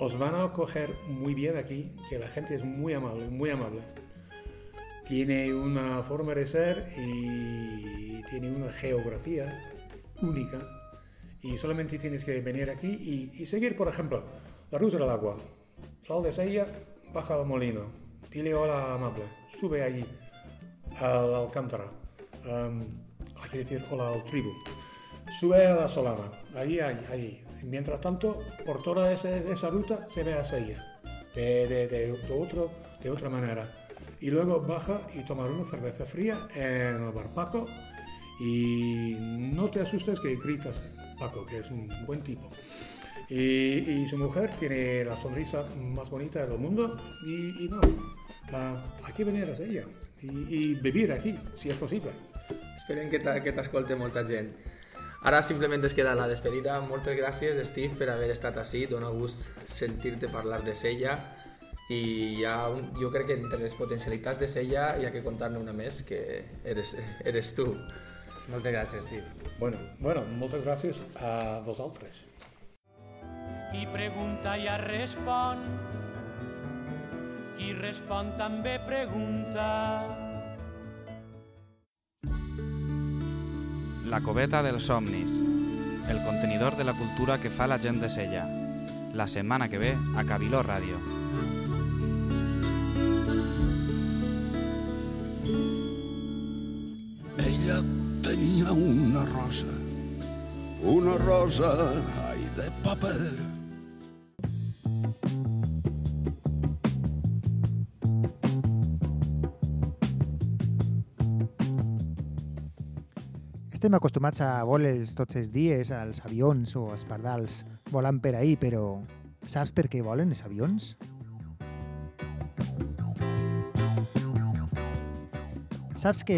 os van a acoger muy bien aquí, que la gente es muy amable, muy amable. Tiene una forma de ser y tiene una geografía única. Y solamente tienes que venir aquí y, seguir, por ejemplo, la ruta del agua. Sal de Sella, baja al molino, dile hola amable, sube allí al Alcántara, um, hay que decir hola al tribu, sube a la Solana, ahí, ahí, ahí, Mientras tanto, por toda esa, ruta se ve a Sella, de, de, de, otro, de otra manera. Y luego baja y tomar una cerveza fría en el bar Paco y no te asustes que gritas Paco, que es un buen tipo. Y, su mujer tiene la sonrisa más bonita del mundo y, no, uh, hay que venir a Sella y, y vivir aquí, si es posible.
Esperem que t'escolte molta gent. Ara simplement es queda la despedida. Moltes gràcies, Steve, per haver estat així. Dóna gust sentir-te parlar de Sella i ja un, jo crec que entre les potencialitats de Sella hi ha que contar-ne una més, que eres, eres tu.
Moltes gràcies, Steve.
Bueno, bueno, moltes gràcies a vosaltres.
Qui pregunta ja respon, qui respon també pregunta.
La coveta dels somnis, el contenidor de la cultura que fa la gent de Sella. la setmana que ve a Cabiló Ràdio.
Ella tenia una rosa, una rosa, ai, de paper.
Estem acostumats a voles tots els dies, als avions o als pardals volant per ahir, però saps per què volen els avions? Saps que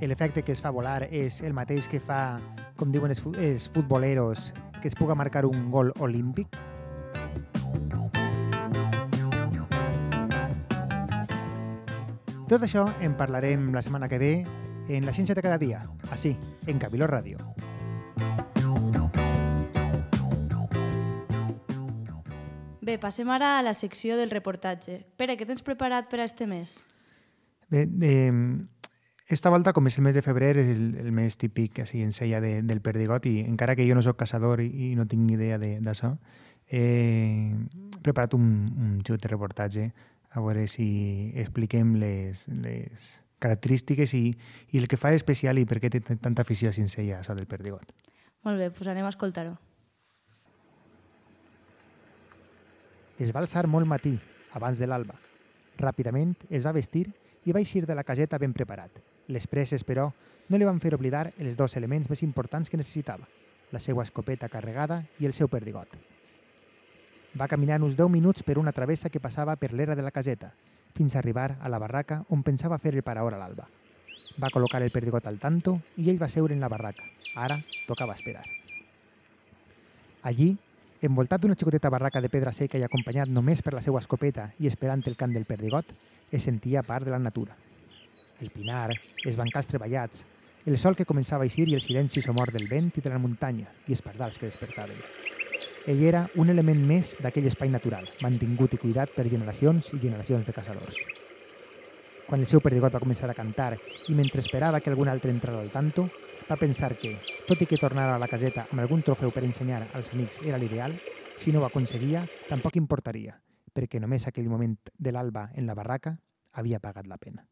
l'efecte que es fa volar és el mateix que fa, com diuen els futboleros, que es puga marcar un gol olímpic? Tot això en parlarem la setmana que ve en La Ciència de cada dia, així, en Cabiló Ràdio.
Bé, passem ara a la secció del reportatge. Pere, què tens preparat per a este mes?
Bé, eh, esta volta, com és el mes de febrer, és el, el mes típic així, en sella de, del perdigot i encara que jo no sóc caçador i, i no tinc ni idea de- d'això, he preparat un, un xut de reportatge a veure si expliquem les, les característiques i, i el que fa especial i per què té tanta afició a Cincella, això del perdigot.
Molt bé, doncs anem a escoltar-ho.
Es va alçar molt matí, abans de l'alba. Ràpidament es va vestir i va eixir de la caseta ben preparat. Les presses, però, no li van fer oblidar els dos elements més importants que necessitava, la seva escopeta carregada i el seu perdigot. Va caminar uns 10 minuts per una travessa que passava per l'era de la caseta, fins a arribar a la barraca on pensava fer el paraor a l'alba. Va col·locar el perdigot al tanto i ell va seure en la barraca. Ara tocava esperar. Allí, envoltat d'una xicoteta barraca de pedra seca i acompanyat només per la seva escopeta i esperant el cant del perdigot, es sentia part de la natura. El pinar, els bancals treballats, el sol que començava a eixir i el silenci somor del vent i de la muntanya i els pardals que despertaven. Ell era un element més d'aquell espai natural, mantingut i cuidat per generacions i generacions de caçadors. Quan el seu perdigot va començar a cantar i mentre esperava que algun altre entrara al tanto, va pensar que, tot i que tornar a la caseta amb algun trofeu per ensenyar als amics era l'ideal, si no ho aconseguia, tampoc importaria, perquè només aquell moment de l'alba en la barraca havia pagat la pena.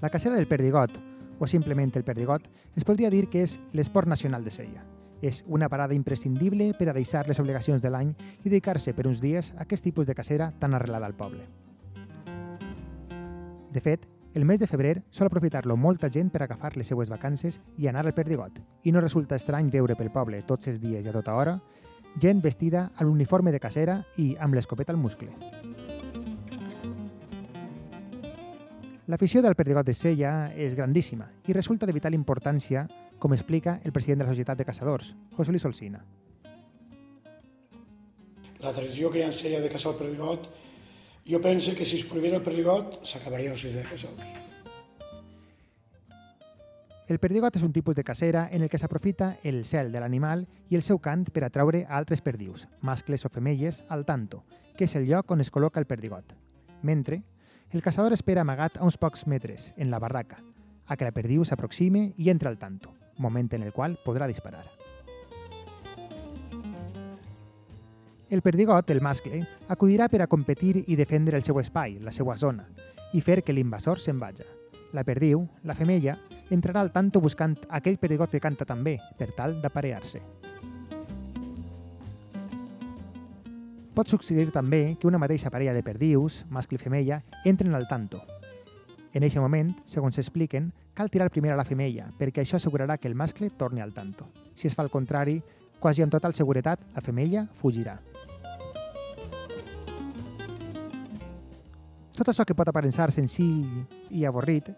La cacera del perdigot, o simplement el perdigot, es podria dir que és l'esport nacional de Sella. És una parada imprescindible per a deixar les obligacions de l'any i dedicar-se per uns dies a aquest tipus de cacera tan arrelada al poble. De fet, el mes de febrer sol aprofitar-lo molta gent per agafar les seues vacances i anar al Perdigot, i no resulta estrany veure pel poble tots els dies i a tota hora gent vestida a l'uniforme de cacera i amb l'escopeta al muscle. L'afició del Perdigot de Sella és grandíssima i resulta de vital importància, com explica el president de la Societat de Caçadors, José Luis Olsina.
La tradició que hi ha en Sella de caçar el perdigot, jo penso que si es prohibira el perdigot, s'acabaria la societat de caçadors.
El perdigot és un tipus de cacera en el que s'aprofita el cel de l'animal i el seu cant per atraure a altres perdius, mascles o femelles, al tanto, que és el lloc on es col·loca el perdigot. Mentre, el caçador espera amagat a uns pocs metres, en la barraca, a que la perdiu s'aproxime i entra al tanto, moment en el qual podrà disparar. El perdigot, el mascle, acudirà per a competir i defendre el seu espai, la seva zona, i fer que l'invasor se'n vaja. La perdiu, la femella, entrarà al tanto buscant aquell perdigot que canta també, per tal d'aparear-se. Pot succeir també que una mateixa parella de perdius, mascle i femella, entren al tanto. En aquest moment, segons s'expliquen, cal tirar primer a la femella, perquè això assegurarà que el mascle torni al tanto. Si es fa el contrari, quasi amb total seguretat, la femella fugirà. Tot això que pot aparençar senzill i avorrit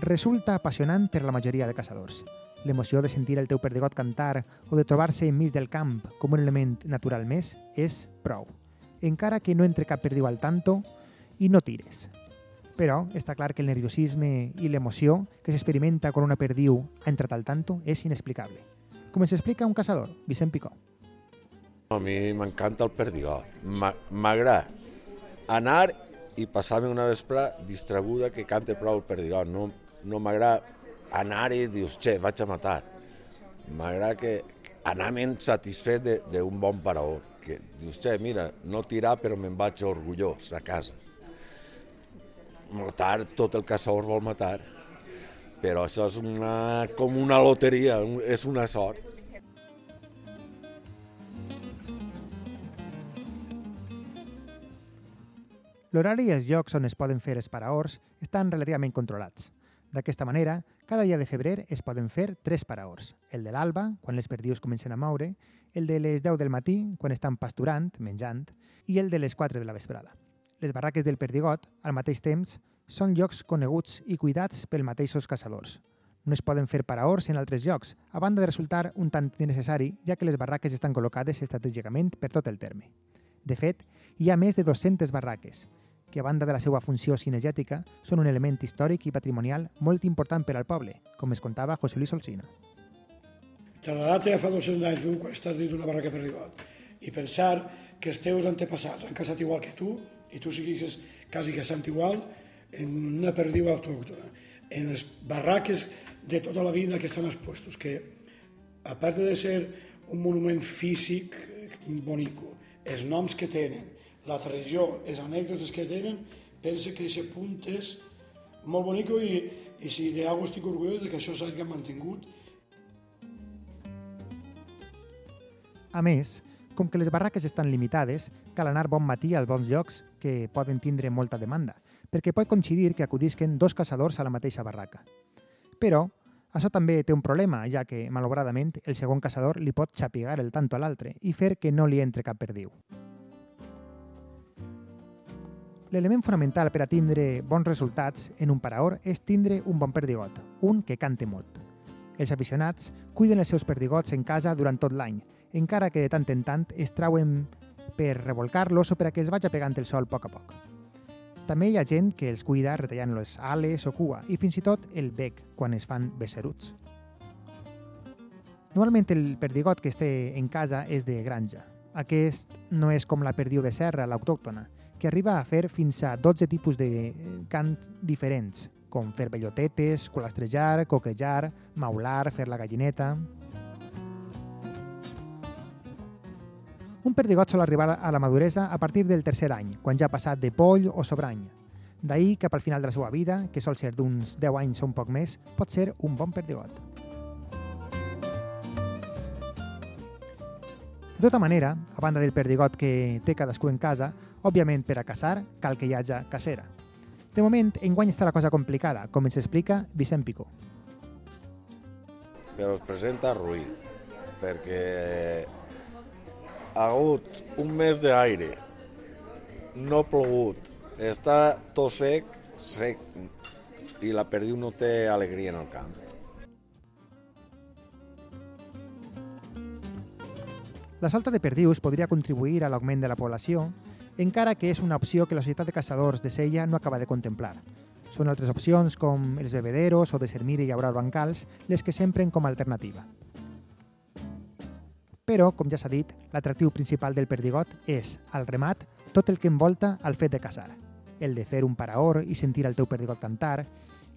resulta apassionant per la majoria de caçadors. L'emoció de sentir el teu perdigot cantar o de trobar-se enmig del camp com un element natural més és prou. Encara que no entre cap perdiu al tanto i no tires. Però està clar que el nerviosisme i l'emoció que s'experimenta quan una perdiu ha entrat al tanto és inexplicable. Com ens explica un caçador, Vicent Picó.
A mi m'encanta el perdigot. M'a- M'agrada anar i passar-me una vespre distraguda que cante prou el perdigot. No, no m'agrada anar-hi i dius, che, vaig a matar. M'agrada que anar-me'n satisfet d'un bon paraó. Que dius, che, mira, no tirar però me'n vaig orgullós a casa. Matar, tot el caçador vol matar, però això és una, com una loteria, és una sort.
L'horari i els llocs on es poden fer els paraors estan relativament controlats. D'aquesta manera, cada dia de febrer es poden fer tres paraors. El de l'alba, quan les perdius comencen a moure, el de les 10 del matí, quan estan pasturant, menjant, i el de les 4 de la vesprada. Les barraques del Perdigot, al mateix temps, són llocs coneguts i cuidats pel mateixos caçadors. No es poden fer paraors en altres llocs, a banda de resultar un tant innecessari, ja que les barraques estan col·locades estratègicament per tot el terme. De fet, hi ha més de 200 barraques, que a banda de la seva funció cinegètica són un element històric i patrimonial molt important per al poble, com es contava José Luis Olsina.
Trasladar-te a fa 200 anys d'un estàs dins d'una barraca perdigot i pensar que els teus antepassats han caçat igual que tu i tu siguis quasi caçant igual en una perdiu autòctona, en les barraques de tota la vida que estan expostos, que a part de ser un monument físic eh, bonico, els noms que tenen, la tradició, les anècdotes que tenen, pense que aquest punt és molt bonico i, i si de algo estic orgullós de que això s'hagi mantingut
A més, com que les barraques estan limitades, cal anar bon matí als bons llocs que poden tindre molta demanda, perquè pot coincidir que acudisquen dos caçadors a la mateixa barraca. Però, això també té un problema, ja que, malauradament, el segon caçador li pot xapigar el tanto a l'altre i fer que no li entre cap perdiu. L'element fonamental per a tindre bons resultats en un paraor és tindre un bon perdigot, un que cante molt. Els aficionats cuiden els seus perdigots en casa durant tot l'any, encara que de tant en tant es trauen per revolcar-los o per a que els vagi pegant el sol a poc a poc. També hi ha gent que els cuida retallant les ales o cua i fins i tot el bec quan es fan besseruts. Normalment el perdigot que es té en casa és de granja. Aquest no és com la perdiu de serra, l'autòctona, que arriba a fer fins a 12 tipus de eh, cants diferents, com fer bellotetes, colastrejar, coquejar, maular, fer la gallineta... Un perdigot sol arribar a la maduresa a partir del tercer any, quan ja ha passat de poll o sobrany. D'ahir cap al final de la seva vida, que sol ser d'uns 10 anys o un poc més, pot ser un bon perdigot. De tota manera, a banda del perdigot que té cadascú en casa, òbviament per a caçar cal que hi hagi cacera. De moment, enguany està la cosa complicada, com ens explica Vicent Picó.
però es presenta ruït, perquè ha hagut un mes d'aire, no ha plogut, està tot sec, sec, i la perdiu no té alegria en el camp.
La solta de perdius podria contribuir a l'augment de la població, encara que és una opció que la Societat de Caçadors de Sella no acaba de contemplar. Són altres opcions com els bebederos o de sermire i llaurar bancals les que s'empren com a alternativa. Però, com ja s'ha dit, l'atractiu principal del perdigot és, al remat, tot el que envolta el fet de caçar. El de fer un paraor i sentir el teu perdigot cantar,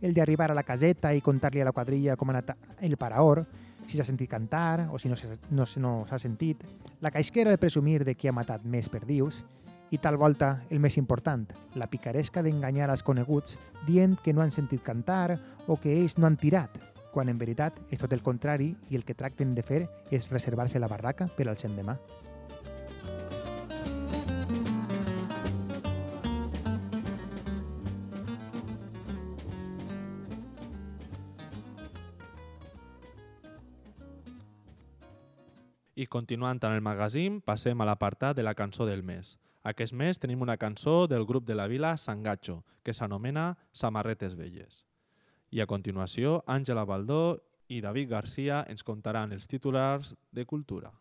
el d'arribar a la caseta i contar-li a la quadrilla com ha anat el paraor, si s'ha sentit cantar o si no s'ha no, no sentit, la caixquera de presumir de qui ha matat més perdius i tal volta el més important, la picaresca d'enganyar als coneguts dient que no han sentit cantar o que ells no han tirat, quan en veritat és tot el contrari i el que tracten de fer és reservar-se la barraca per al demà.
I continuant amb el magazín, passem a l'apartat de la cançó del mes. Aquest mes tenim una cançó del grup de la vila Sangacho, que s'anomena Samarretes Velles. I a continuació, Àngela Baldó i David Garcia ens contaran els titulars de cultura.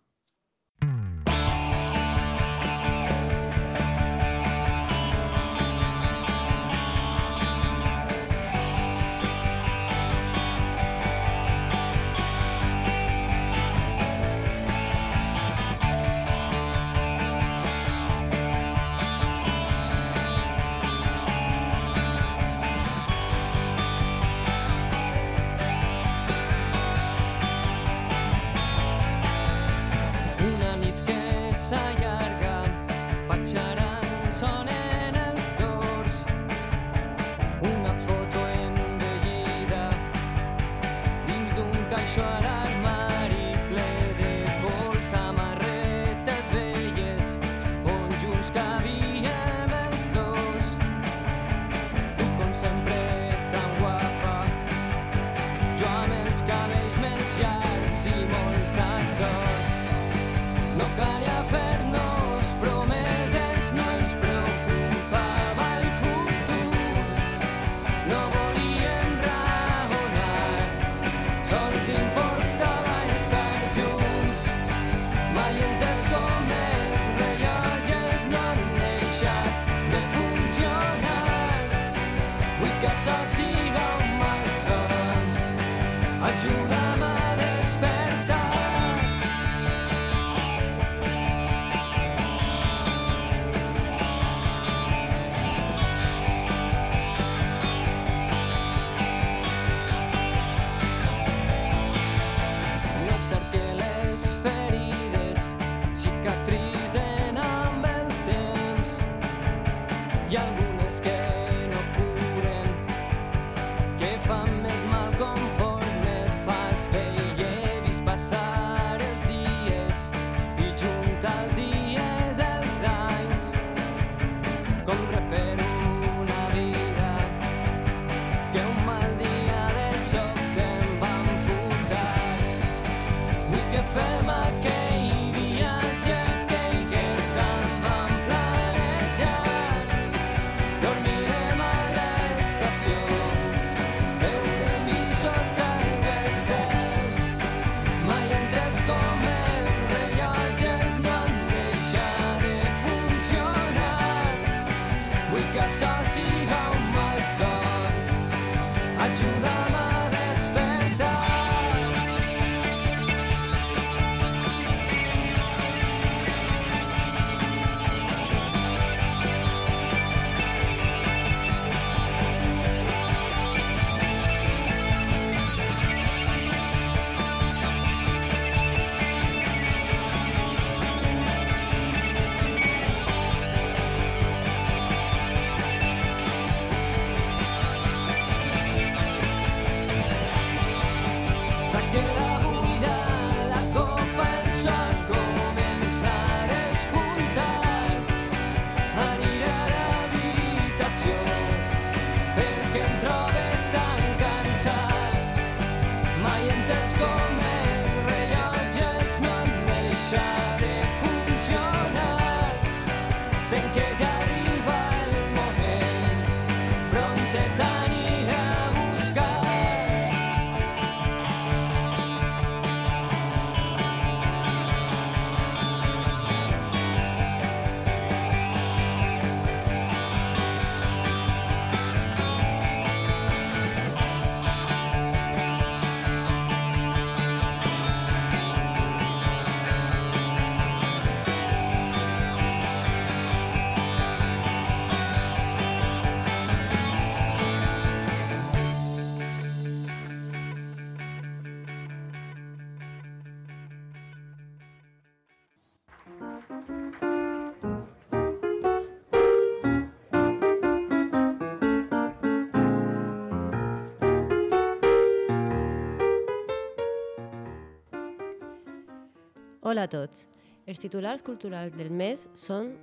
Hola a tots. Els titulars culturals del mes són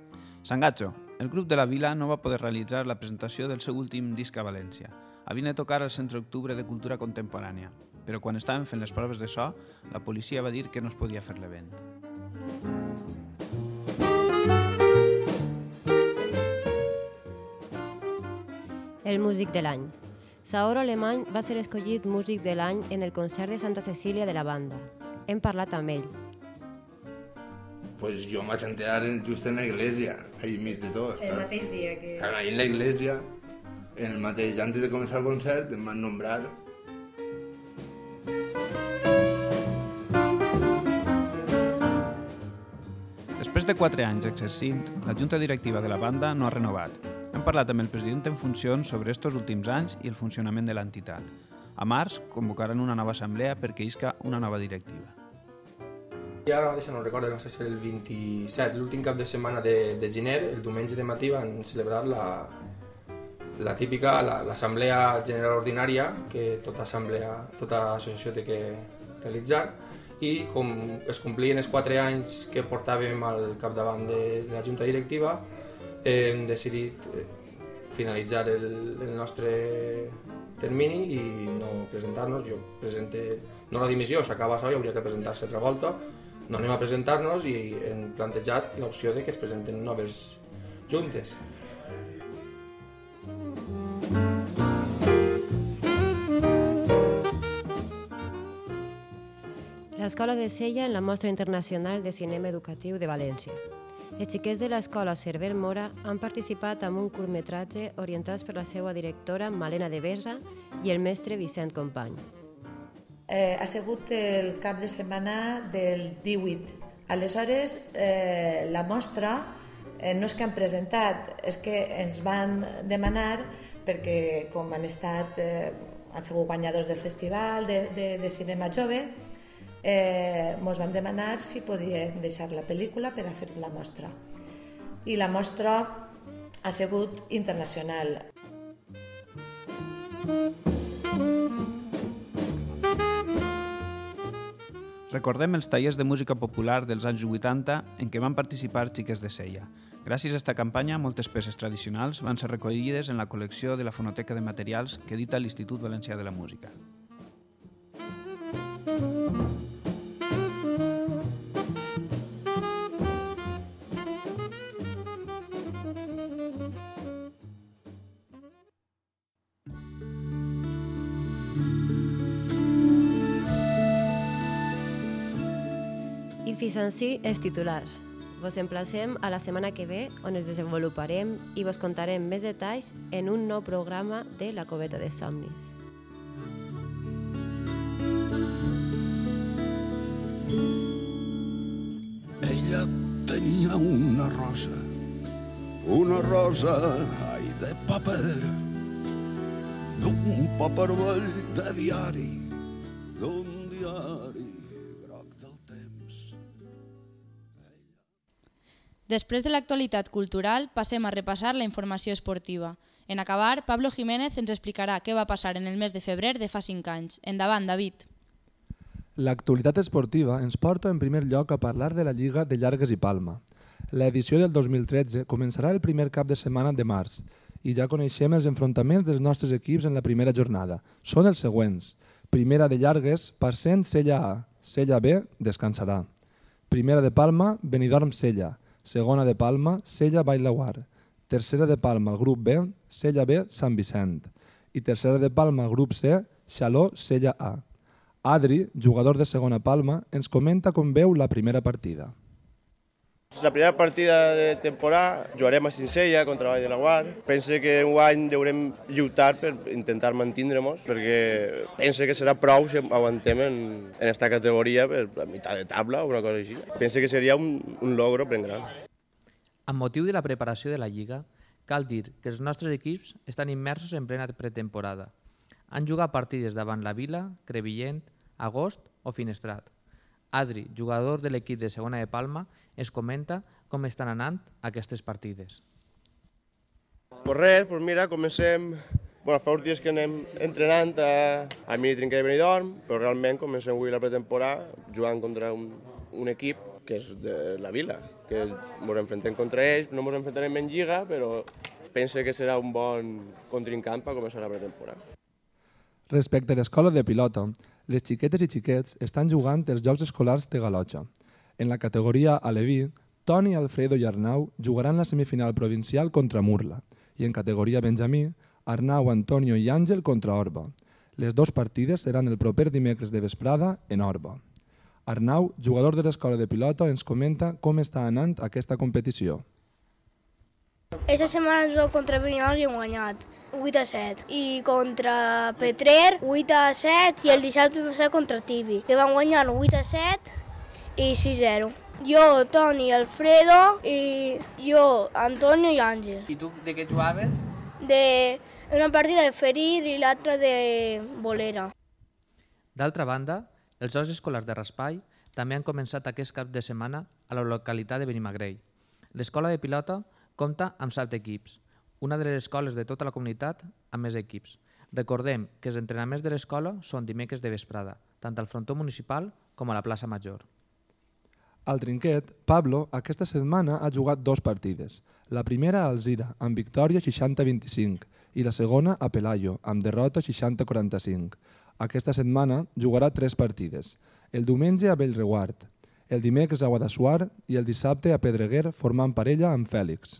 Sangatxo, el grup de la vila no va poder realitzar la presentació del seu últim disc a València. Havien de tocar al Centre Octubre de Cultura Contemporània, però quan estaven fent les proves de so, la policia va dir que no es podia fer l'event.
el músic de l'any. Saoro Alemany va ser escollit músic de l'any en el concert de Santa Cecília de la banda. Hem parlat amb ell.
Pues yo me vaig enterar en- just en la iglesia, ahí mig de tot.
El mateix dia que-
Claro, ahí en la iglesia, en el mateix, antes de començar el concert, em van nombrar
Després de 4 anys exercint, la junta directiva de la banda no ha renovat. Hem parlat amb el president en funcions sobre estos últims anys i el funcionament de l'entitat. A març convocaran una nova assemblea perquè isca una nova directiva.
I ara mateix no recordo, va ser el 27, l'últim cap de setmana de, de gener, el diumenge de matí van celebrar la, la típica, la- l'assemblea general ordinària que tota assemblea, tota associació té que realitzar i com es complien els 4 anys que portàvem al capdavant de, de la junta directiva hem decidit eh, finalitzar el, el nostre termini i no presentar-nos. Jo presente, no la dimissió, s'acaba això i hauria que presentar-se altra volta. No anem a presentar-nos i hem plantejat l'opció de que es presenten noves juntes.
L'Escola de Sella en la Mostra Internacional de Cinema Educatiu de València. Els xiquets de l'Escola Cerver Mora han participat amb un curtmetratge orientats per la seva directora Malena de Besa i el mestre Vicent Company.
Eh, ha sigut el cap de setmana del 18. Aleshores, eh, la mostra eh, no és que han presentat, és que ens van demanar, perquè com han estat, eh, han sigut guanyadors del Festival de, de, de Cinema Jove, eh, ens van demanar si podien deixar la pel·lícula per a fer la mostra. I la mostra ha sigut internacional.
Recordem els tallers de música popular dels anys 80 en què van participar xiques de Sella. Gràcies a aquesta campanya, moltes peces tradicionals van ser recollides en la col·lecció de la Fonoteca de Materials que edita l'Institut Valencià de la Música.
I fins així els titulars. Vos emplacem a la setmana que ve on es desenvoluparem i vos contarem més detalls en un nou programa de La Coveta de Somnis.
Ella tenia una rosa, una rosa, ai, de paper, d'un paper vell de diari, d'un diari
Després de l'actualitat cultural, passem a repassar la informació esportiva. En acabar, Pablo Jiménez ens explicarà què va passar en el mes de febrer de fa 5 anys. Endavant, David.
L'actualitat esportiva ens porta en primer lloc a parlar de la Lliga de Llargues i Palma. L'edició del 2013 començarà el primer cap de setmana de març i ja coneixem els enfrontaments dels nostres equips en la primera jornada. Són els següents. Primera de Llargues, Parcent, Sella A. Sella B, descansarà. Primera de Palma, Benidorm, Sella. Segona de Palma, Sella, Bailaguar. Tercera de Palma, el grup B, Sella B, Sant Vicent. I tercera de Palma, el grup C, Xaló, Sella A. Adri, jugador de segona Palma, ens comenta com veu la primera partida.
La primera partida de temporada jugarem a Cincella contra Vall de la Guard. Pense que un any deurem lluitar per intentar mantindre-nos, perquè pense que serà prou si aguantem en, en esta categoria per la meitat de tabla o una cosa així. Pense que seria un, un logro ben gran.
Amb motiu de la preparació de la Lliga, cal dir que els nostres equips estan immersos en plena pretemporada. Han jugat partides davant la Vila, Crevillent, Agost o Finestrat. Adri, jugador de l'equip de segona de Palma, es comenta com estan anant aquestes partides.
Pues res, pues mira, comencem... Bueno, fa uns dies que anem entrenant a, a mini trinquet de Benidorm, però realment comencem avui la pretemporada jugant contra un, un equip que és de la Vila, que ens enfrontem contra ells, no ens enfrontarem en Lliga, però pense que serà un bon contrincant per començar la pretemporada.
Respecte a l'escola de pilota, les xiquetes i xiquets estan jugant els Jocs Escolars de Galotxa. En la categoria Aleví, Toni, Alfredo i Arnau jugaran la semifinal provincial contra Murla i en categoria Benjamí, Arnau, Antonio i Àngel contra Orba. Les dues partides seran el proper dimecres de vesprada en Orba. Arnau, jugador de l'escola de pilota, ens comenta com està anant aquesta competició.
Aquesta setmana hem jugat contra Vinyol i hem guanyat 8 a 7. I contra Petrer 8 a 7 i el dissabte passat contra Tibi, que van guanyar 8 a 7 i 6 a 0. Jo, Toni, Alfredo i jo, Antonio i Àngel.
I tu de què jugaves?
De una partida de ferir i l'altra de bolera.
D'altra banda, els Jocs Escolars de Raspai també han començat aquest cap de setmana a la localitat de Benimagrell. L'escola de pilota compta amb 7 equips, una de les escoles de tota la comunitat amb més equips. Recordem que els entrenaments de l'escola són dimecres de vesprada, tant al frontó municipal com a la plaça Major.
Al trinquet, Pablo aquesta setmana ha jugat dos partides. La primera a Alzira, amb victòria 60-25, i la segona a Pelayo, amb derrota 60-45. Aquesta setmana jugarà tres partides. El diumenge a Bellreguard, el dimecres a Guadassuar i el dissabte a Pedreguer formant parella amb Fèlix.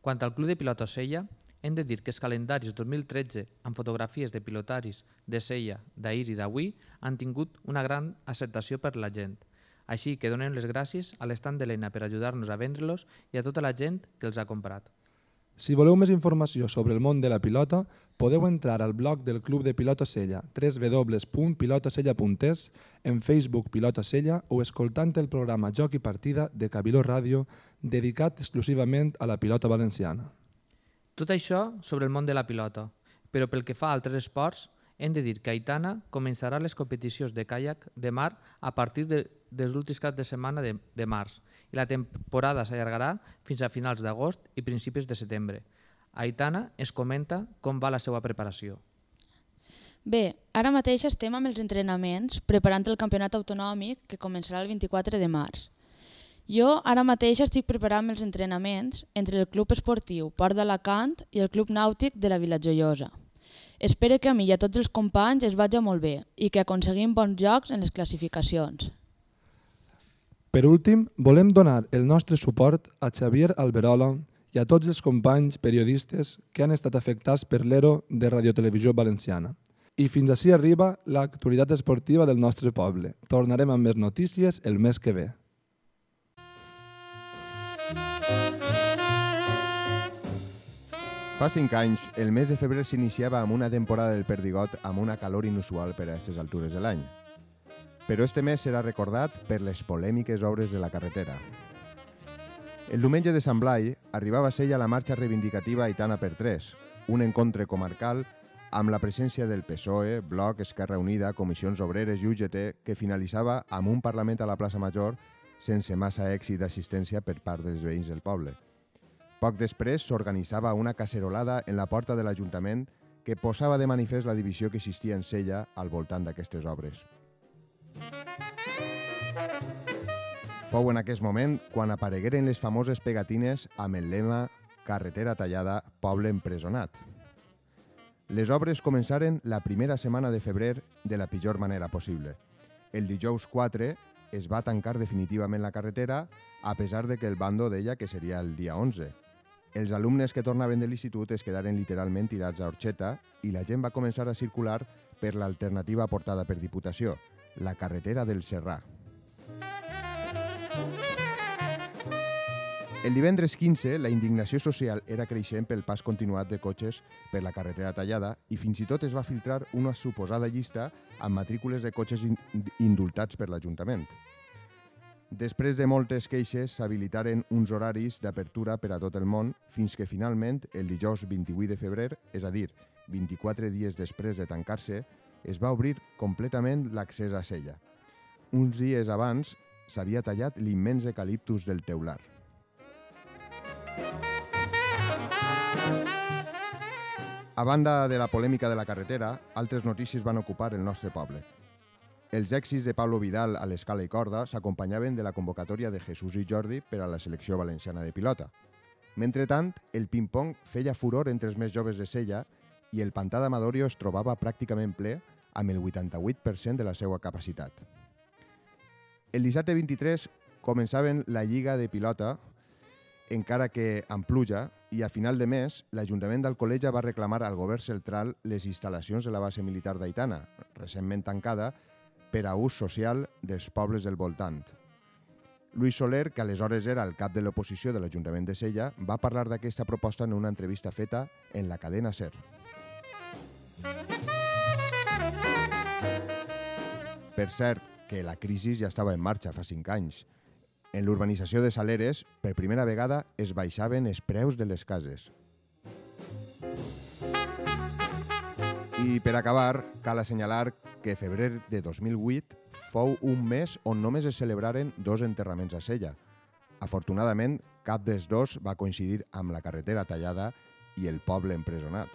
Quant al Club de Pilota Sella, hem de dir que els calendaris 2013 amb fotografies de pilotaris de Sella, d'ahir i d'avui han tingut una gran acceptació per la gent. Així que donem les gràcies a l'estand de l'ENA per ajudar-nos a vendre-los i a tota la gent que els ha comprat.
Si voleu més informació sobre el món de la pilota, podeu entrar al blog del Club de Pilota Sella, www.pilotosella.es, en Facebook Pilota Sella o escoltant el programa Joc i Partida de Cabiló Ràdio dedicat exclusivament a la pilota valenciana.
Tot això sobre el món de la pilota, però pel que fa a altres esports, hem de dir que Aitana començarà les competicions de caiac de mar a partir de, dels últims caps de setmana de, de març i la temporada s'allargarà fins a finals d'agost i principis de setembre. Aitana es comenta com va la seva preparació.
Bé, ara mateix estem amb els entrenaments preparant el campionat autonòmic que començarà el 24 de març. Jo ara mateix estic preparant els entrenaments entre el Club Esportiu Port d'Alacant i el Club Nàutic de la Vila Joiosa. Espero que a mi i a tots els companys es vagi molt bé i que aconseguim bons jocs en les classificacions.
Per últim, volem donar el nostre suport a Xavier Alberola i a tots els companys periodistes que han estat afectats per l'ERO de Radiotelevisió Valenciana. I fins així arriba l'actualitat esportiva del nostre poble. Tornarem amb més notícies el mes que ve.
Fa cinc anys, el mes de febrer s'iniciava amb una temporada del Perdigot amb una calor inusual per a aquestes altures de l'any. Però este mes serà recordat per les polèmiques obres de la carretera. El diumenge de Sant Blai arribava a Sella la marxa reivindicativa Aitana per 3, un encontre comarcal amb la presència del PSOE, Bloc, Esquerra Unida, Comissions Obreres i UGT, que finalitzava amb un Parlament a la plaça Major sense massa èxit d'assistència per part dels veïns del poble. Poc després s'organitzava una cacerolada en la porta de l'Ajuntament que posava de manifest la divisió que existia en Sella al voltant d'aquestes obres. Fou en aquest moment quan aparegueren les famoses pegatines amb el lema Carretera tallada, poble empresonat. Les obres començaren la primera setmana de febrer de la pitjor manera possible. El dijous 4 es va tancar definitivament la carretera, a pesar de que el bando deia que seria el dia 11. Els alumnes que tornaven de l'institut es quedaren literalment tirats a Orxeta i la gent va començar a circular per l'alternativa portada per Diputació, la carretera del Serrà. El divendres 15, la indignació social era creixent pel pas continuat de cotxes per la carretera tallada i fins i tot es va filtrar una suposada llista amb matrícules de cotxes in- indultats per l'Ajuntament. Després de moltes queixes, s'habilitaren uns horaris d'apertura per a tot el món fins que finalment, el dijous 28 de febrer, és a dir, 24 dies després de tancar-se, es va obrir completament l'accés a Sella. Uns dies abans s'havia tallat l'immens eucaliptus del teular. A banda de la polèmica de la carretera, altres notícies van ocupar el nostre poble. Els èxits de Pablo Vidal a l'escala i corda s'acompanyaven de la convocatòria de Jesús i Jordi per a la selecció valenciana de pilota. Mentretant, el ping-pong feia furor entre els més joves de Sella i el pantà d'Amadorio es trobava pràcticament ple amb el 88% de la seva capacitat. El dissabte 23 començaven la Lliga de Pilota, encara que amb pluja, i a final de mes l'Ajuntament d'Alcoleja va reclamar al govern central les instal·lacions de la base militar d'Aitana, recentment tancada, per a ús social dels pobles del voltant. Luis Soler, que aleshores era el cap de l'oposició de l'Ajuntament de Sella, va parlar d'aquesta proposta en una entrevista feta en la cadena SER. Per cert, que la crisi ja estava en marxa fa cinc anys. En l'urbanització de Saleres, per primera vegada, es baixaven els preus de les cases. I per acabar, cal assenyalar que febrer de 2008 fou un mes on només es celebraren dos enterraments a Sella. Afortunadament, cap dels dos va coincidir amb la carretera tallada i el poble empresonat.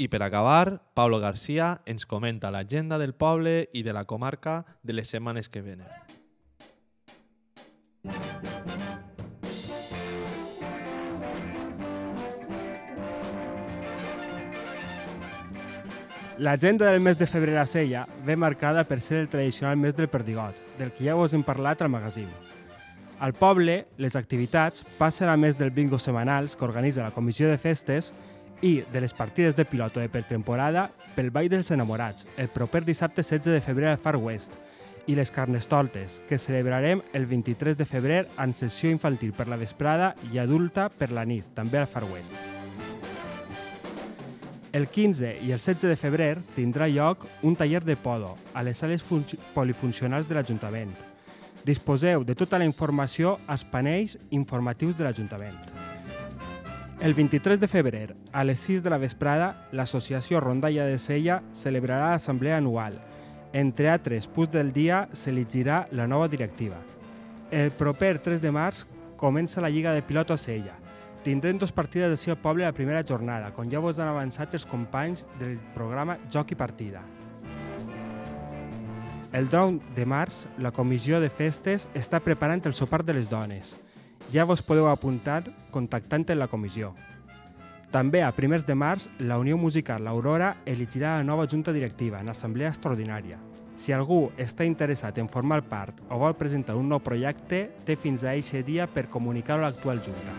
I per acabar, Pablo García ens comenta l'agenda del poble i de la comarca de les setmanes que venen.
L'agenda del mes de febrer a Sella ve marcada per ser el tradicional mes del Perdigot, del que ja us hem parlat al magazín. Al poble, les activitats passen a més del bingo setmanals que organitza la Comissió de Festes i de les partides de pilota de pretemporada pel Ball dels Enamorats, el proper dissabte 16 de febrer al Far West, i les Carnestoltes, que celebrarem el 23 de febrer en sessió infantil per la vesprada i adulta per la nit, també al Far West. El 15 i el 16 de febrer tindrà lloc un taller de podo a les sales funci- polifuncionals de l'Ajuntament. Disposeu de tota la informació als panells informatius de l'Ajuntament. El 23 de febrer, a les 6 de la vesprada, l'Associació Rondalla de Sella celebrarà l'assemblea anual. Entre altres punts del dia s'elegirà la nova directiva. El proper 3 de març comença la Lliga de Pilota a Sella. Tindrem dos partides de Sió Poble a la primera jornada, com ja vos han avançat els companys del programa Joc i Partida. El 9 de març, la Comissió de Festes està preparant el sopar de les dones. Ja vos podeu apuntar contactant en la comissió. També a primers de març, la Unió Musical L'Aurora elegirà la nova junta directiva en assemblea extraordinària. Si algú està interessat en formar part o vol presentar un nou projecte, té fins a eixe dia per comunicar-ho a l'actual junta.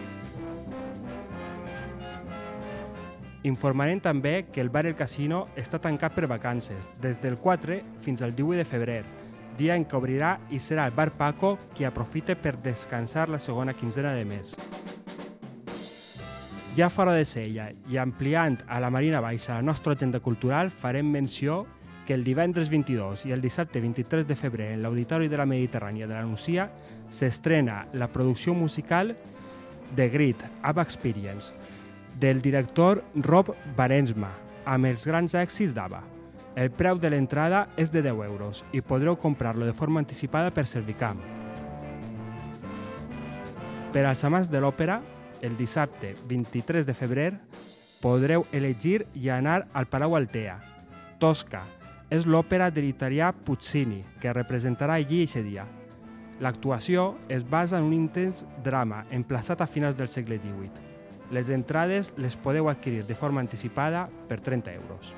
Informarem també que el bar El Casino està tancat per vacances, des del 4 fins al 18 de febrer, dia en què obrirà i serà el bar Paco qui aprofite per descansar la segona quinzena de mes. Ja fora de Sella i ampliant a la Marina Baixa la nostra agenda cultural, farem menció que el divendres 22 i el dissabte 23 de febrer en l'Auditori de la Mediterrània de la Nucia s'estrena la producció musical The Grit, Ava Experience, del director Rob Barensma, amb els grans èxits d'Ava. El preu de l'entrada és de 10 euros i podreu comprar-lo de forma anticipada per Servicam. Per als amants de l'òpera, el dissabte 23 de febrer podreu elegir i anar al Palau Altea. Tosca és l'òpera de l'italià Puccini, que representarà allí aquest dia. L'actuació es basa en un intens drama emplaçat a finals del segle XVIII. Les entrades les podeu adquirir de forma anticipada per 30 euros.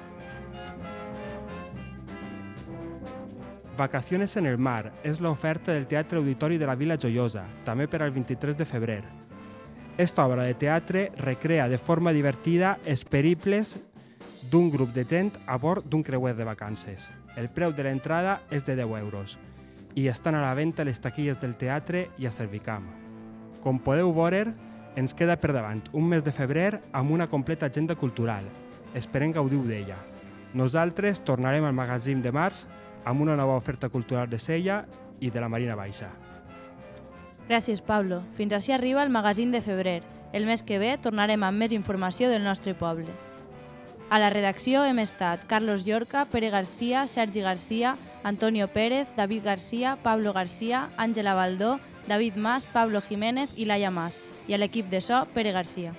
Vacaciones en el mar és l'oferta del Teatre Auditori de la Vila Joiosa, també per al 23 de febrer. Esta obra de teatre recrea de forma divertida els periples d'un grup de gent a bord d'un creuer de vacances. El preu de l'entrada és de 10 euros i estan a la venda les taquilles del teatre i a Servicam. Com podeu veure, ens queda per davant un mes de febrer amb una completa agenda cultural. Esperem gaudiu d'ella. Nosaltres tornarem al magazín de març amb una nova oferta cultural de Sella i de la Marina Baixa.
Gràcies, Pablo. Fins així arriba el magazín de febrer. El mes que ve tornarem amb més informació del nostre poble. A la redacció hem estat Carlos Llorca, Pere Garcia, Sergi Garcia, Antonio Pérez, David Garcia, Pablo Garcia, Àngela Baldó, David Mas, Pablo Jiménez i Laia Mas. I a l'equip de so, Pere Garcia.